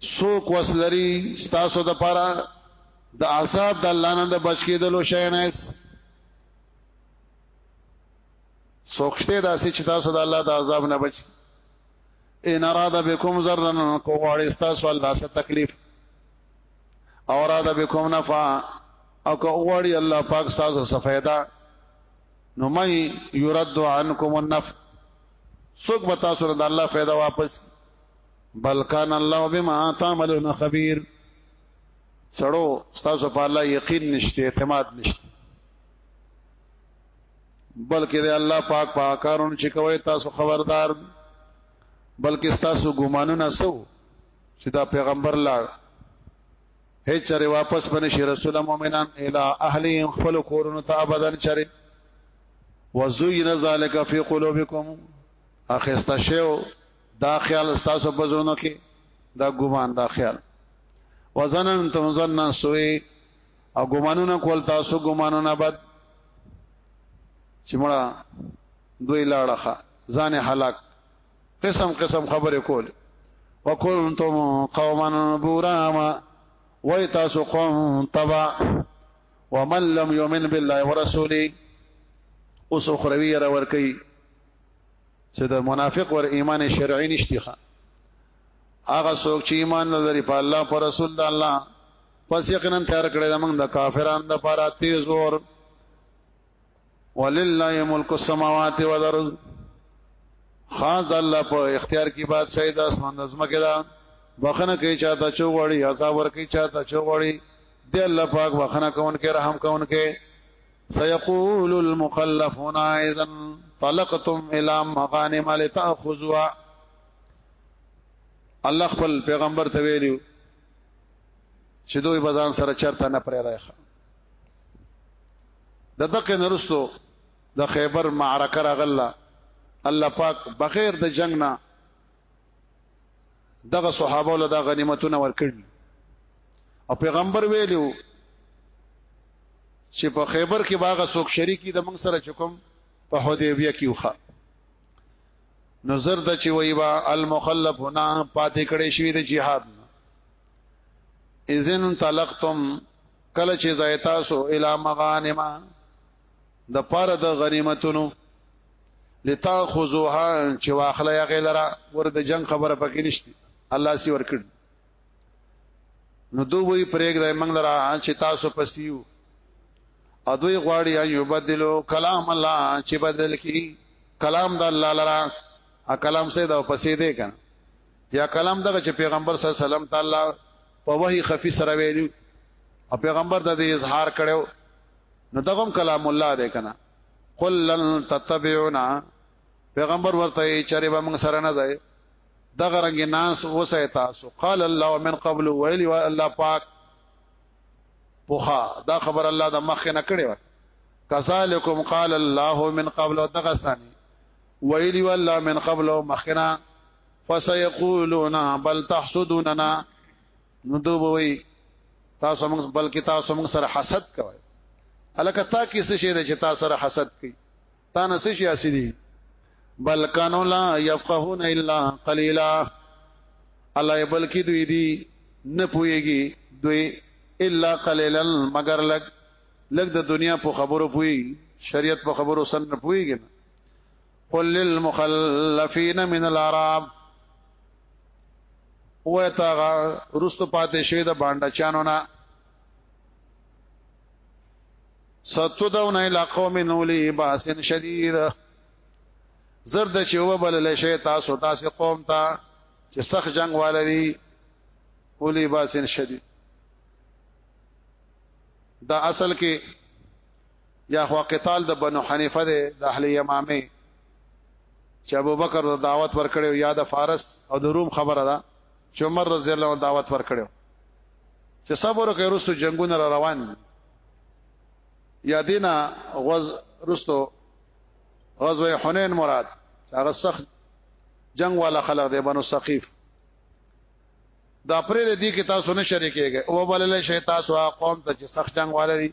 سوک وسلری ستاسو د پاره د عذاب د الله نه د بچ کېدلو شي نه سوکشته دا سې چې تاسو د الله د عذاب نه بچ ان اراده بكم ذرن کو غواړي تاسو الله سره تکلیف او اراده بكم نفع او کو غواړي الله پاک تاسو سره فائدہ نو مې يرد عنكم النفع سوک بتا سره د الله فائدہ واپس بل کان الله بما تعملون خبير سړو تاسو په الله یقین نشته اعتماد نشته بلکې د الله پاک په پا کارونو چې کوي تاسو خبردار بلکې تاسو ګمانونه سو چې دا پیغمبر لاړ هیڅ چره واپس باندې شي رسول مؤمنان الی اهلهم خپل کورونو ته ابدا چره وزین ذالک فی قلوبکم اخستا شیو دا خیال تاسو په زړونو کې دا ګمان دا خیال وزنن تم زنن سوی او ګمانونه کول تاسو ګمانونه بد چې مړه دوی لاړه ځان هلاک قسم قسم خبره کول وکنتم قوما بوراما وای تاسو قوم تبع ومن لم يؤمن بالله ورسوله اوس اخروی را ور کوي چې د منافق ور ایمان شرعي نشتی ښه هغه څوک چې ایمان لري په الله پر رسول د الله پس یقینا تیار کړی دا موږ د کافرانو د پاره تیز ور ولله ملک السماوات والارض خاص الله په اختیار کې بادشاہي د اسمان د زمکه دا بخنه کوي چاته چوغړي عذاب ور کوي چاته چوغړي دی الله پاک بخنه کون کې رحم کون کې سيقول المخلفون اذا طلقتم الى مغانم لتاخذوا الله خپل پیغمبر ته ویلو چې دوی بزان سره چرته نه پرې راځي د دقه نرستو د خیبر معرکه راغله الله پاک بغیر د جنگ نه دغه صحابه له دا غنیمتونه ورکړل او پیغمبر ویلو چې په خیبر کې باغه څوک شریکی د موږ سره چکم په حدیبیه کې وخه نظر د چې وای با المخلف هنا پاتې کړي شوی د جهاد اذن طلقتم کله چې زایتاسو الی مغانما د پاره د غنیمتونو لتاخذوها چې واخلې هغه لرا ور د جنگ خبره پکې نشته الله سی ور کړ نو دوی پرېګ دای منګ لرا چې تاسو پسیو ادوی غواړي ان یبدلو کلام الله چې بدل کی کلام د الله لرا ا کلام سه دا پسې دی کنه یا کلام دغه چې پیغمبر صلی الله علیه وسلم تعالی په وحی خفي سره ویلو او پیغمبر د دې اظهار کړو نو دغم کلام الله دی کنه قل لن تتبعونا پیغمبر ورته چرې به موږ سره نه ځای دغه رنګ ناس وسه تاسو قال الله من قبل ویلی الله پاک پوخا دا خبر الله د مخ نه کړی و کذالکم قال الله من قبل دغه ثاني ویلی والله من قبل مخنا فسيقولون بل تحسدوننا نو دوی به وي تاسو موږ بلکې تاسو موږ سره حسد کوي الکه تا کې څه شي چې تاسو سره حسد کوي تا نه څه شي اسدي بل کانو لا يفقهون الا قليلا الله بلکې دوی دي نه پويږي دوی الا قليلا مگر لګ لګ د دنیا په خبرو پوي شریعت په خبرو سن نه پويږي قل للمخلفين من العرب هو تا رستو پاتې شوی د باندې چانو نه ستدون الى قوم نولي باس شديد زرد چې وبل له شي تاسو تاسو قوم ته تا چې سخت جنگ والدي اولی باس شديد دا اصل کې یا خو قتال د بنو حنیفه ده د اهل یمامه چې ابو بکر د دعوت ورکړیو یا د فارس او د روم خبره ده چې عمر رضی الله عنه دعوت ورکړیو چې صبر کوي رسو جنگونه را روان یا دینا غز رسو غزوه حنین مراد هغه سخت جنگ والا خلق دی بنو ثقيف دا پرې دې کې تاسو نه شریکېږئ او بلل شي تاسو قوم ته چې سخت جنگ والا دي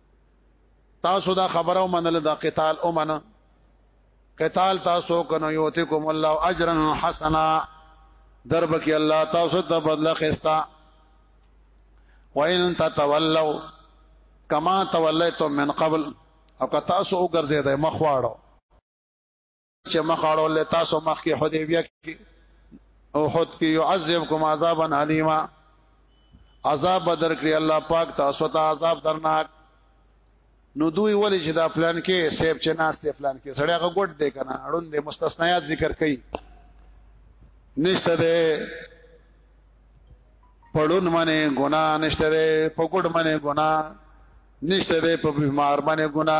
تاسو دا خبرو منل دا قتال او منه قتال تاسو کنو یوتکم الله اجرا حسنا درب کی الله تاسو ته بدل خستا وان تتولوا کما تولیتم من قبل او که تاسو وګرځیدای مخواړو چې مخاړو له تاسو مخکې حدیبیه کې او خود کې يعذبكم عذابا الیما عذاب بدر کړی الله پاک تاسو ته عذاب درناک نو دوی ولی چې دا پلان کې سیب چې ناس ته پلان کې سړی هغه ګډ دی کنه اړوند دی مستثنیات ذکر کړي نشته ده پړون باندې ګنا نشته ده په ګډ باندې ګنا نشته ده په بیمار باندې ګنا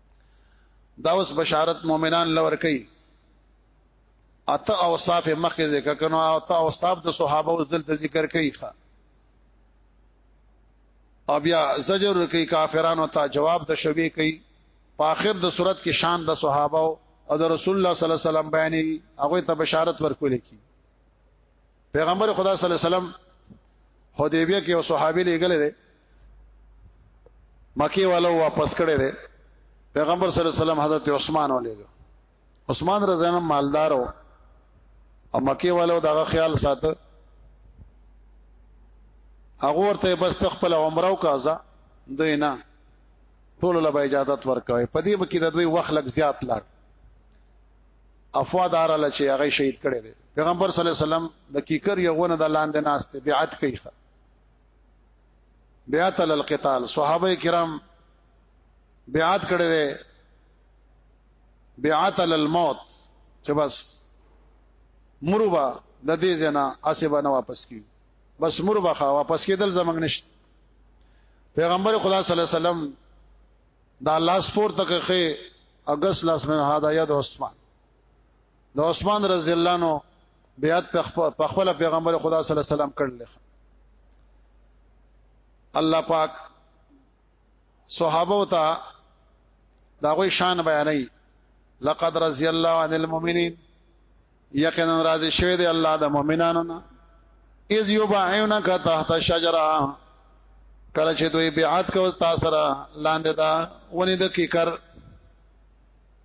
دا اوس بشارت مؤمنان لور کوي اته اوصاف مخکې ذکر کړو اته اوصاف د صحابه اوس دلته ذکر کوي ښا او بیا زجر کوي کافرانو ته جواب د شوبې کوي په اخر د صورت کې شان د صحابه او د رسول الله صلی الله علیه وسلم بیانې هغه ته بشارت ورکول کی پیغمبر خدا صلی الله علیه وسلم حدیبیه کې او صحابي لګل دي مکی والو واپس کړي دي پیغمبر صلی الله علیه وسلم حضرت عثمان ولېګو عثمان رضی الله مالدار او مکی والو دغه خیال ساته هغه ورته بس تخپل عمره او قضا دوی نه ټول له اجازه ورکوي په دې کې د دوی وخت لګ زیات لاړ افواد ارله چې هغه شهید کړي دي پیغمبر صلی الله علیه وسلم د کیکر یوونه د لاندې ناشته بیعت کوي بیعت للقتال صحابه کرام بیعت کړي دي بیعت للموت چې بس مروبا د دې جنا اسبه نه واپس کی بس مروبا خا واپس کېدل زمنګ نشته پیغمبر خدا صلی الله علیه وسلم دا لاس پور تکخه اگست لاس من هدایت عثمان د عثمان رضی الله نو بیعت په خپل پیغمبر خدا صلی الله علیه وسلم کړل الله پاک صحابه ته دا غوي شان بیانې لقد رضی الله عن المؤمنین یقینا راضی شوی دی الله د مؤمنانو نه اذ یبعونک تحت الشجره کله چې دوی بیعت کول تاسو را لاندې دا ونی د کیکر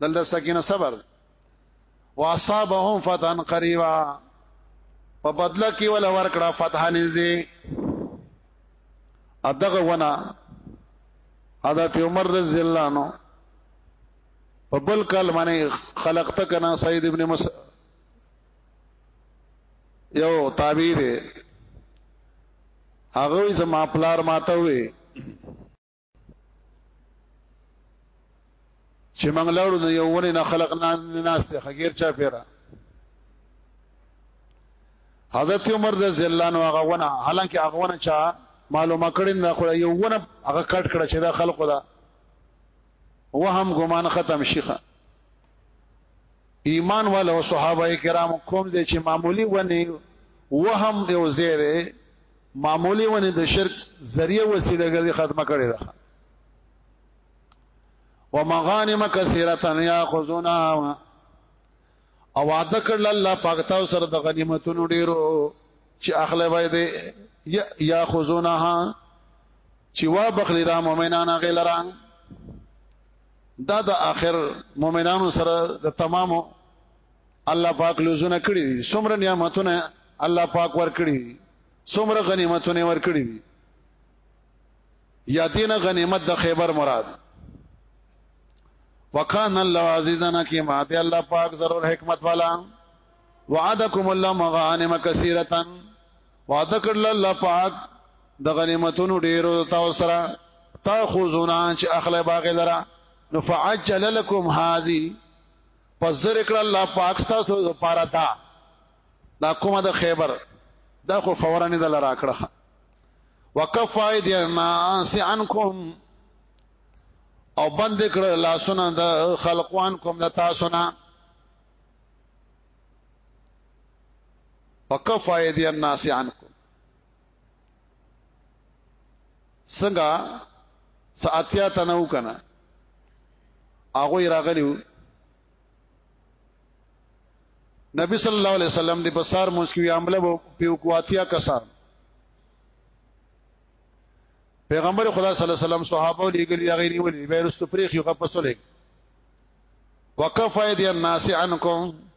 دلته سکینه صبر واصابهم فتحا قریبا په بدله کې ولا ورکړه فتح نږدې ادغه ونا حضرت عمر رضی الله عنه په بل کال باندې خلقت کنا سید ابن مس یو تعبیر هغه زما پلار ماته وي چې موږ لاړو نو یو ونه نه خلق نه ناشته خګیر چا پیرا حضرت عمر رضی الله عنه هغه ونه حالانکه هغه ونه چا معلومه کړی نه خو یو ونه هغه کټ کړ چې دا خلقو دا وهم ګمان ختم شيخه ایمان والو صحابه کرام کوم دې چې معمولی ونه وهم یو زیره معمولی ونه د شرک ذریعہ وسیله ګرځي ختمه کړي ده ومغانم کثیرتن یاخذونا او وعده کړل الله پاک تاسو سره د غنیمتونو ډیرو چې اخلي وای دي یاخذونها چې وا بخلی دا مؤمنان غیلرا دا د اخر مؤمنانو سره د تمامو الله پاک لوزونه کړی دي څومره نعمتونه الله پاک ور کړی دي څومره غنیمتونه ور کړی دي یا دین غنیمت د خیبر مراد وکان الله عزیزا حکیما ته الله پاک ضرور حکمت والا وعدکم الله مغانم کثیره وعده کړل الله پاک د غنیمتونو ډیرو تاسو سره تاخذونا چې اخله باغ لرا نو فعجل لكم هذه پس زر کړه الله پاک تاسو لپاره دا دا کومه د خیبر دا خو فورا نه دل راکړه وکفای دی الناس عنکم او بند کړه لاسونه د خلقوان کوم د تاسو نه وکفای دی الناس عنکم څنګه ساتیا تنو کنه هغه راغلیو نبی صلی الله علیه وسلم د بصار مسکی عمله په قواتیا کسان پیغمبر خدا صلی الله علیه وسلم صحابه لګلی هغه نیولې بیرست پرېخ یو خپسولې وقف اید الناس عنکم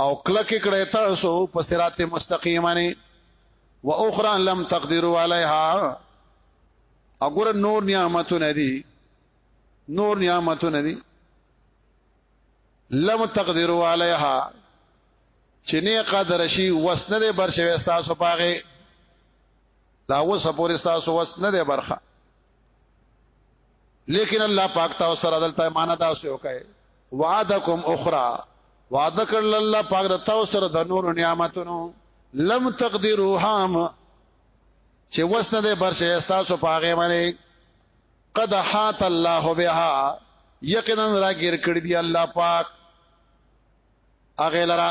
او کلک کړه تاسو په صراط مستقیم باندې واخرى لم تقدروا عليها اگر نور نعمتونه دي نور نعمتونه دي لم تقدروا عليها چې نه قدر شي وسنه دې برشوي تاسو پاغه دا وسه پورې تاسو وسنه دې برخه لیکن الله پاک تاسو سره دلته معنا دا سو کوي وعدکم اخرى وعده کړل الله پاک د تاسو سره د نور نعمتونو لم تقدروها چې وسنه د برشه تاسو پاغه باندې قد حات الله بها یقینا راګر کړی دی الله پاک اغه لرا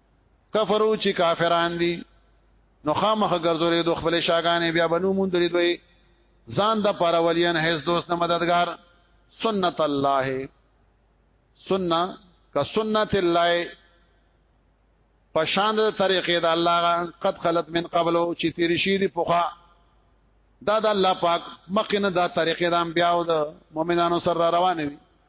کفرو چې کافران دي نو خامخ ګرځولې دوه خپل شاګانې بیا بنو مونږ درې دوی ځان د پر ولین هیڅ دوست نه مددگار سنت الله سنت کا سنت الله پشان د طریقې د الله قد خلت من قبل او چې تیر شي دی پوخا دا د الله پاک مخینه دا طریقې د انبیاو د مؤمنانو سره روان دي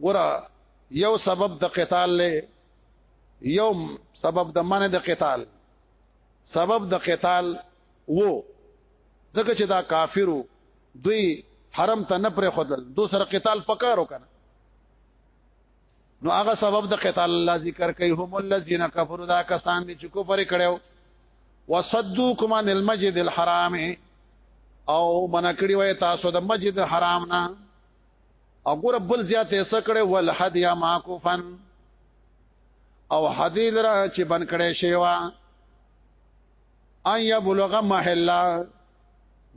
ګور یو سبب د قتال له یو سبب د منه د قتال سبب د قتال وو ځکه چې دا کافرو دوی حرم ته نه پر خدل دو سره قتال پکارو کنه نو هغه سبب د قتال الله ذکر کوي هم الذين كفروا دا کسان دي چې کفر کړو وصدوكم عن المسجد الحرام او منکړی وای تاسو د مسجد الحرام نه او ګور بل زیات یې سکړې ول حدیا معکوفن او حدیل را چې بن کړې شیوا ان یبلغ محلا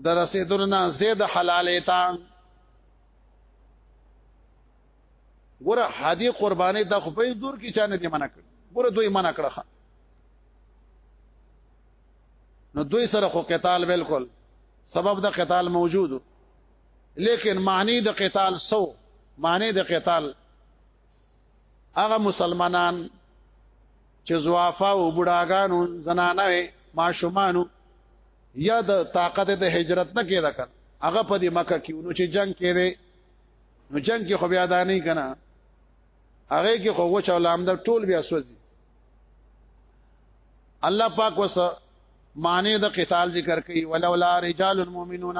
در رسیدلنا زید حلالې تا ګور حدی قربانې د خپې دور کې چانه دې منع کړ ګور دوی منع کړه نو دوی سره خو قتال بالکل سبب د قتال موجود لیکن معنی د قتال سو معنی د قتال هغه مسلمانان چې زوافا او بډاګانو زنانه ماشومانو یا د طاقت د هجرت نه کېده کړ هغه په دې مکه کې نو چې جنگ کېده نو جنگ کې خو بیا دا نه کنا هغه کې خو وچ اولام د ټول بیا سوځي الله پاک وس معنی د قتال ذکر کوي ولولا رجال المؤمنون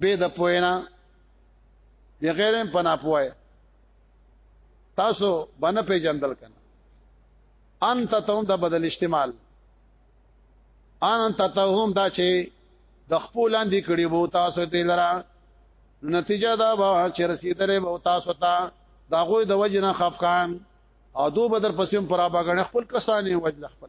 به د پوینا د غیرم پنا پوهه تاسو باندې پیجندل کنه انت تهم د بدل استعمال انت تهم دا چې د خپل اندې کړي وو تاسو ته لرا نتیجه دا به چې رسیدلې وو تاسو ته دا غوي د وجنه خفقان او دو بدر پسیم پر ابا غن خپل کسانې وجل خپل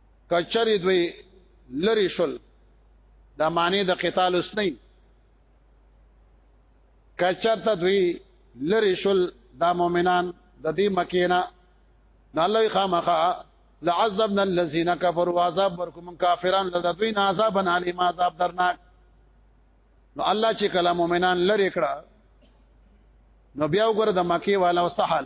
کچری دوی لری شل دا معنی د قتال اس نه کچرته دوی لری شل دا مؤمنان د دې مکینا نه الله خامخا لعذبنا الذين كفروا عذاب ورکوم کافران لدا دوی نه عذاب نه علی ما عذاب درناک نو الله چې کله مؤمنان لری کړه نو بیا وګوره د مکی والا وسحل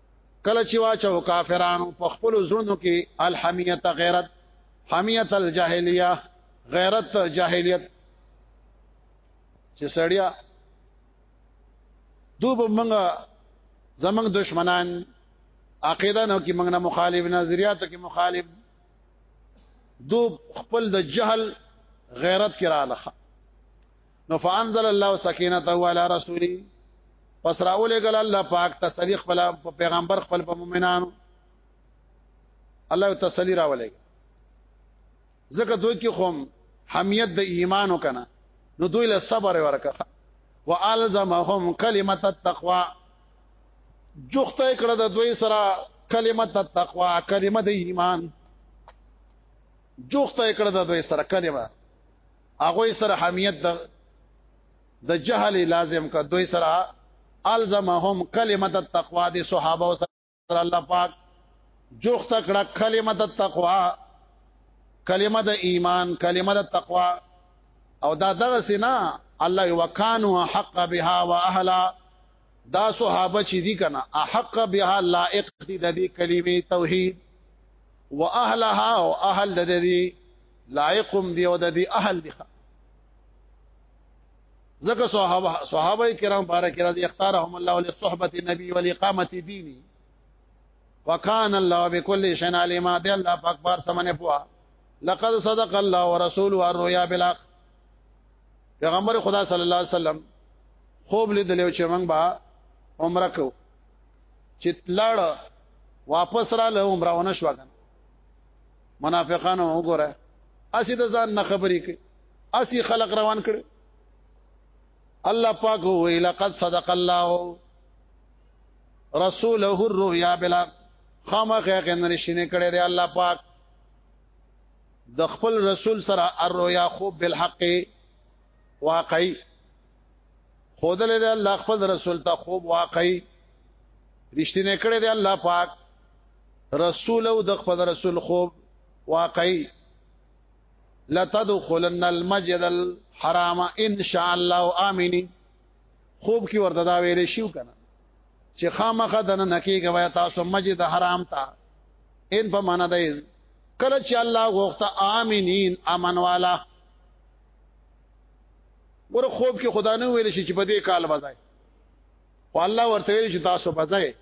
کله چې واچو کافرانو په خپل زړونو کې الحمیت غیرت حمیت الجاهلیه غیرت جاهلیت چې سړیا دوب منګه زمنګ دشمنان عقیده نو کې منګه مخالف نظریات کې مخالف دوب خپل د جهل غیرت کې را لخه نو فانزل الله سکینته علی رسولی پس راولې ګل الله پاک تسلی خپل پیغمبر خپل په مؤمنانو الله تسلی راولې زکه دوی کې خوم حمیت د ایمان وکنه نو دوی له صبر ورکه والزمهم کلمه التقوا جوخته کړه د دوی سره کلمه التقوا کلمه د ایمان جوخته کړه د دوی سره کلمه هغه سره حمیت د د جهل لازم کا دوی سره الزمهم کلمت التقوا د صحابه سره الله پاک جوخت کړه کلمت التقوا کلمه د ایمان کلمه د تقوا او دا دغه سینا الله وکانو حق بها واهلا دا صحابه چې دي کنه احق بها لائق دي د دې کلمې توحید واهلها او اهل د دې لائقم دی او د دې اهل دي ځکه صحابه صحابه کرام بارک رضی اختارهم الله لصحبه النبي ولاقامه ديني وکان الله بكل شيء عليما دی الله پاک بار سمنه پوا لقد صدق الله ورسوله الرؤيا بالحق پیغمبر خدا صلی الله علیه وسلم خوب لیدل چې موږ به عمره کو چې لړ واپس را له عمره ونه شو کنه منافقانو وګوره اسی د ځان نه خبرې کوي اسی خلق روان کړي الله پاک هو لقد صدق الله رسوله الرؤيا بلا خامخ یقین نشینه کړي دی الله پاک د خپل رسول سره الرؤيا خوب بالحق واقعي خودل دې الله خپل رسول ته خوب واقعي رښتینه کړې دې الله پاک رسول او د خپل رسول خوب واقعي لتدخلن المسجد الحرام ان شاء الله امنين خوب کې ورته دا ویل شي کنه چې خامخه دنه نکیږي وای تاسو مسجد حرام ته ان په معنا ده کله چې الله غوښته امینین امن والا ور خوب کې خدا نه ویل شي چې په دې کال بځای او الله ورته ویل چې تاسو بځای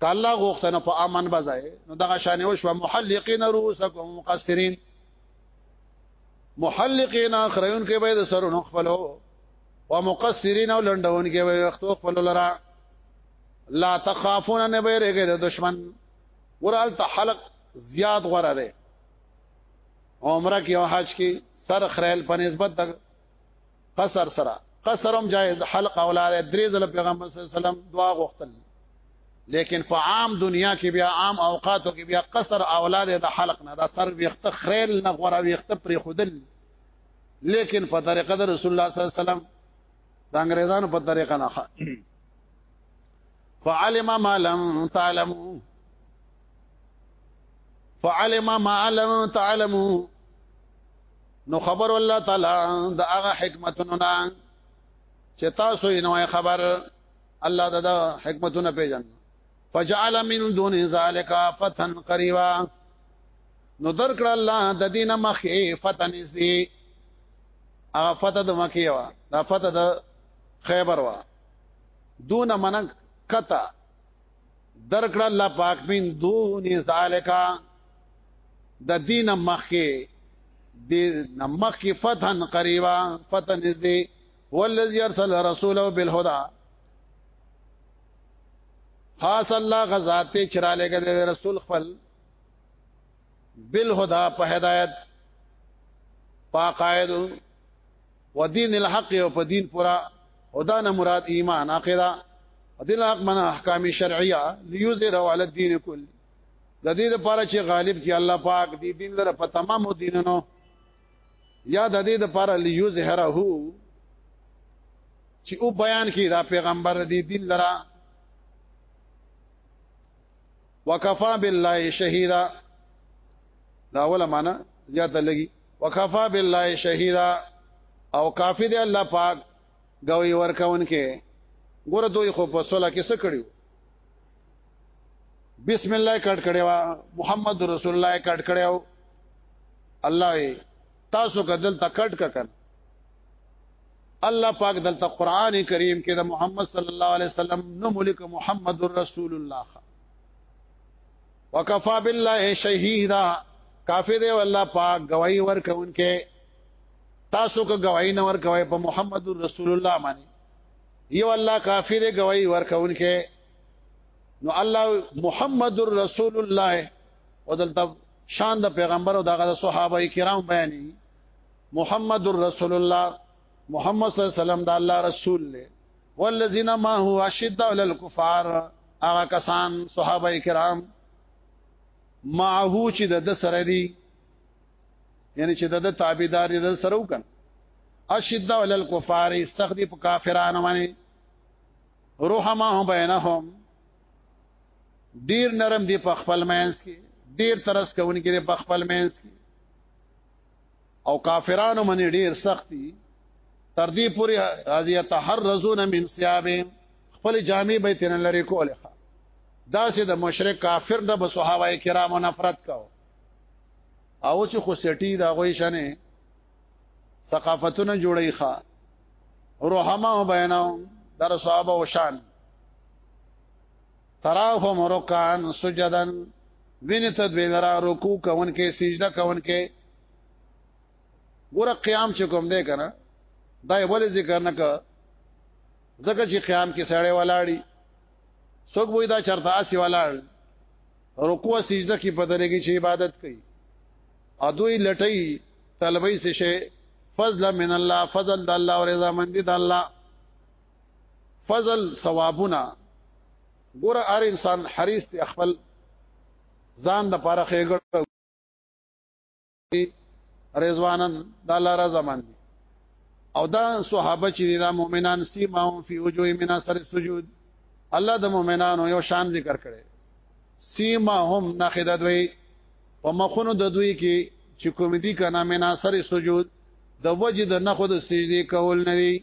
ته الله غوښته نه په امن بځای نو دغه شان یو شو محلقین رؤسکم مقصرین محلقین اخرون کې به د سرونو خپلو ومقصرین او لندون کې وي وخت خپل لرا لا تخافون نه بیرګه د دشمن ورال ته حلق زیات غره ده عمره کې او حج کې سر خریل په نسبت د قصر سره قصرم جایز حلق اولاد درې ځله پیغمبر صلی الله علیه وسلم دعا غوښتل لیکن په عام دنیا کې بیا عام اوقاتو کې بیا قصر اولاد د حلق نه دا سر ویخت خریل نه غره ویخت پر خودل لیکن په طریقه د رسول الله صلی الله علیه وسلم د انګريزانو په طریقه نه فعلم ما لم تعلموا فعلم ما لم تعلموا نو خبر الله تعالی د هغه حکمتونو نه چې تاسو یې نوې خبر الله د حکمتونو پیژنئ فجعل من دون ذالک فتن قریبا نو درکړه الله د دین مخه فتن زی هغه فتح د مکه وا دا فتح د خیبر وا دون من کتا درکړه الله پاک من دون ذالک د دین مخه د مخه فتن قریبا فتن زی والذي ارسل رسوله بالهدى خاص الله غزاد ته چراله کې د رسول خپل بالهدى په هدایت پا قائد و دین الحق او په دین پورا خدا نه مراد ایمان عقیده دین حق من احکام شرعیه لیوزر علی الدین کل د دې لپاره چې غالب کی الله پاک دی دین لپاره په تمامو دینونو یا د دې د پاره لیظهره چې او بیان کې دا پیغمبر دی دین لرا وکفا بالله شهیدا دا ولا معنا زیاته لګي وکفا بالله شهیدا او کافی دی الله پاک غوي ورکون کې ګوره دوی خو په سوله کې څه کړیو بسم الله کټ کړي وا محمد رسول الله کټ کړو الله تاسو کدل تکټ ککن الله پاک دلته قران کریم کې د محمد صلی الله علیه وسلم نو ملک محمد رسول الله وکفا بالله شهیدا کافی دی والله پاک گواہی ورکونکې تاسو که گواہی نه ورکوي په محمد رسول الله باندې یو الله کافی دی گواہی ورکونکې نو الله محمد رسول الله او دلته شان د پیغمبر او دغه صحابه کرام بیانې محمد رسول الله محمد صلی الله علیه وسلم د الله رسول له والذین ما هو اشد علی الكفار هغه کسان صحابه کرام معه چې د سره دي یعنی چې د تابعدار دي د سره وکړ اشد علی الكفار سخت په کافرانو باندې رحمه بینهم ډیر نرم دی په خپل مینس کې ډیر ترس کوونکې دی په خپل مینس کې او کافرانو باندې ډیر سختی تر دې پورې راضیه تحرزون من ثيابه خپل جامع به تن لري کوله دا چې د مشرک کافر نه به صحابه کرامو نفرت کاو او چې خو سټي دا غوي شنه ثقافتونه جوړی ښا رحمه بینهم در صحابه وشان تراهم رکعان سجدن ویني ته دوی لرا رکوع کون کې سجده کون کې ګور قیام چې کوم دی کنه دا ول ذکر نه ک زکه چې قیام کې سړی ولاړی څوک وای دا چرته اسی ولاړ رکوع سجده کې پدلېږي چې عبادت کوي ادوی لټي طلبي څه شي فضل من الله فضل د الله او رضا مندي د الله فضل ثوابنا ګور ار انسان حریص دی خپل ځان د پاره خېګړ رضوانن د الله رضا مندي او دا صحابه چې دا مؤمنان سیماهم فی وجوه من اثر السجود الله د مؤمنانو یو شان ذکر کړي سیما هم نخې د دوی په مخونو د دوی کې چې کوم دي کنا منا سره سجود د وجه د نخو د سجدي کول نه دي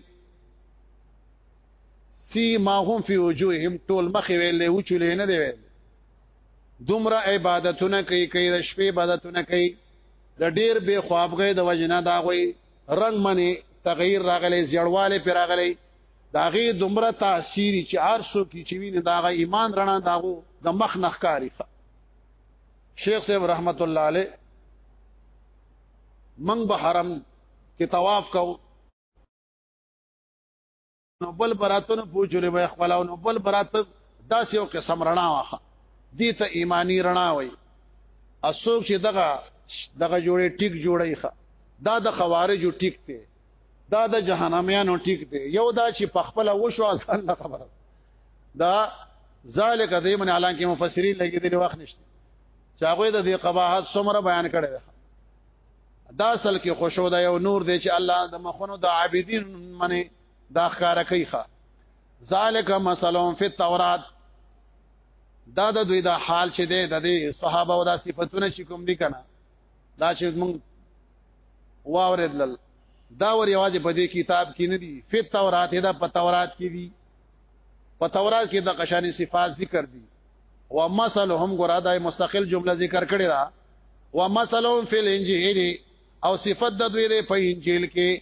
سیما هم فی وجوههم ټول مخې ویلې و چولې نه دی ویل دومره عبادتونه کوي کوي د شپې عبادتونه کوي د ډیر به خوابګې د وجنه دا غوي رنگ منی تغییر راغلی زیړواله پر راغلی دا غي دومره تاثیر چې هر څوک چې ویني دا غي ایمان رڼا داغو د مخ نخکاری شیخ صاحب رحمت الله علیه من به حرم کې طواف کو نو بل براتو نه پوجولې وای خپل نو بل برات داسې یو قسم رڼا واخه دي ته ایمانی رڼا وای اسوک چې دغه دغه جوړې ټیک جوړې ښه دا د خوارجو ټیک ته دا د جهنميانو ټیک دی یو دا چې په خپل وشو اصل نه خبره دا ذالک دې من اعلان کې مفسرین لګي دي وخت نشته چاغوی د دې قباحت څومره بیان کړي ده دا اصل کې خوشو دا یو نور دی چې الله د مخونو د عابدین منی دا ښکارا کوي ښا ذالک مثلهم فی التورات دا د دوی دا حال چې دی د صحابه او د صفاتونه چې کوم دي کنه دا چې موږ واوریدل دا ور یوازې په دې کتاب کې نه دي فی تورات دا په تورات کې دي په تورات کې د قشانی صفات ذکر دي و مثلهم ګره دا مستقل جمله ذکر کړی دا و مثلهم فی الانجیل او صفت د دوی د په انجیل کې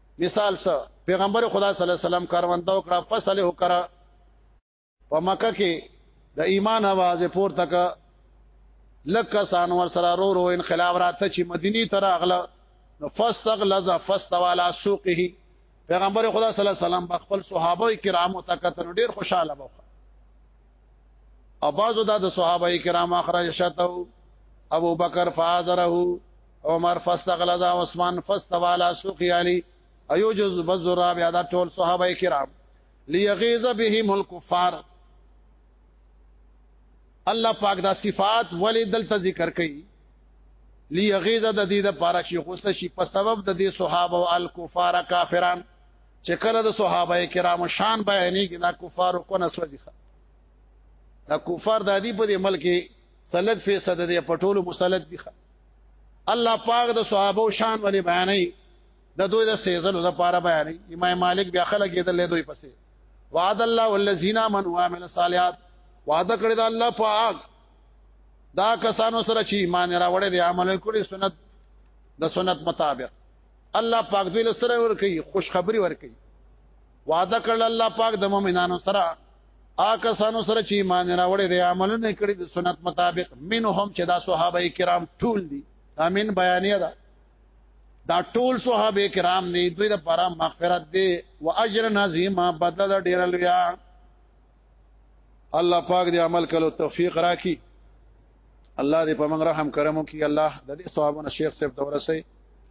مثال څه پیغمبر خدا صلی الله علیه وسلم کاروان دا وکړه فصله وکړه په مکه کې د ایمان आवाज پور تک لکه سان ور سره رو رو انقلاب راته چې مدینی تر اغله نو فاستغلظ فاستوالا سوقه پیغمبر خدا صلی الله علیه وسلم په خپل صحابه کرامو تک تر ډیر خوشاله وو او بعضو دا د صحابه کرام اخرج شتو ابو بکر فازره عمر فاستغلظ عثمان فاستوالا سقيالي ايو جز بزرا بیا دا ټول صحابه کرام ليغيظ بهم الكفار الله پاک دا صفات ولې دلته ذکر کړي ليغيظ د دې د پاره شي غوسه شي په سبب د دې صحابه او الکفار کافران چې کله د صحابه کرامو شان بیانې کې دا کفار کو نه سوځي دا کفار د دې په ملک سلط فیصد دی په ټولو مسلط دی الله پاک د صحابه او شان ولې بیانې د دوی د سیزلو د پاره بیانې امام مالک بیا خلک یې دلې دوی پسې وعد الله والذین آمنوا وعملوا الصالحات وعده کړی د الله پاک دا کسانو سره چې ایمان راوړې دي عمل کړی سنت د سنت مطابق الله پاک دوی له سره ور کوي خوشخبری ور کوي وعده کړل الله پاک د مؤمنانو سره آکه سانو سره چې ایمان راوړې دي عملونه کړې د سنت مطابق منهم چې دا صحابه کرام ټول دي امین بیانیه ده دا ټول صحابه کرام دي دوی د پرام مغفرت دي واجر نظیما بدل ډیر لوی الله پاک دې عمل کولو توفیق راکړي الله دې په موږ رحم کرم وکړي الله د دې ثوابونه شیخ صاحب تورسي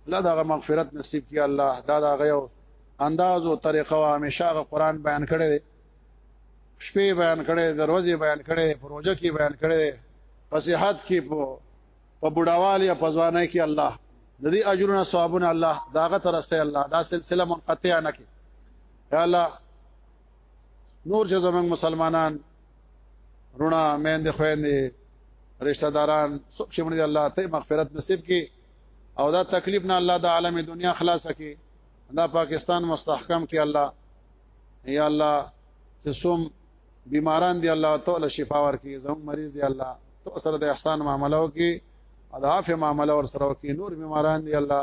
الله دا مغفرت نصیب کړي الله دا دا غيو انداز او طریقه او همیشه قرآن بیان کړي دي شپې بیان کړي دروازې بیان کړي پروژه کې بیان کړي فصيحت کې په په بډاوالي په ځواني کې الله د دې اجرونه ثوابونه الله داغه تر سه الله دا سلسله منقطع نه کې یا الله نور چې زمنګ مسلمانان رونا مهند خويندې رشتہ داران څوک چې مونږ الله ته مغفرت نصیب کړي او دا تکلیف نه الله د عالم دنیا خلاص کړي دا پاکستان مستحکم کړي الله یا الله چې سوم بیماران دی الله تعالی شفا ورکړي زموږ مریض دی الله تو سره د احسان معاملو کې اضعاف معاملو ور سره کې نور بیماران دی الله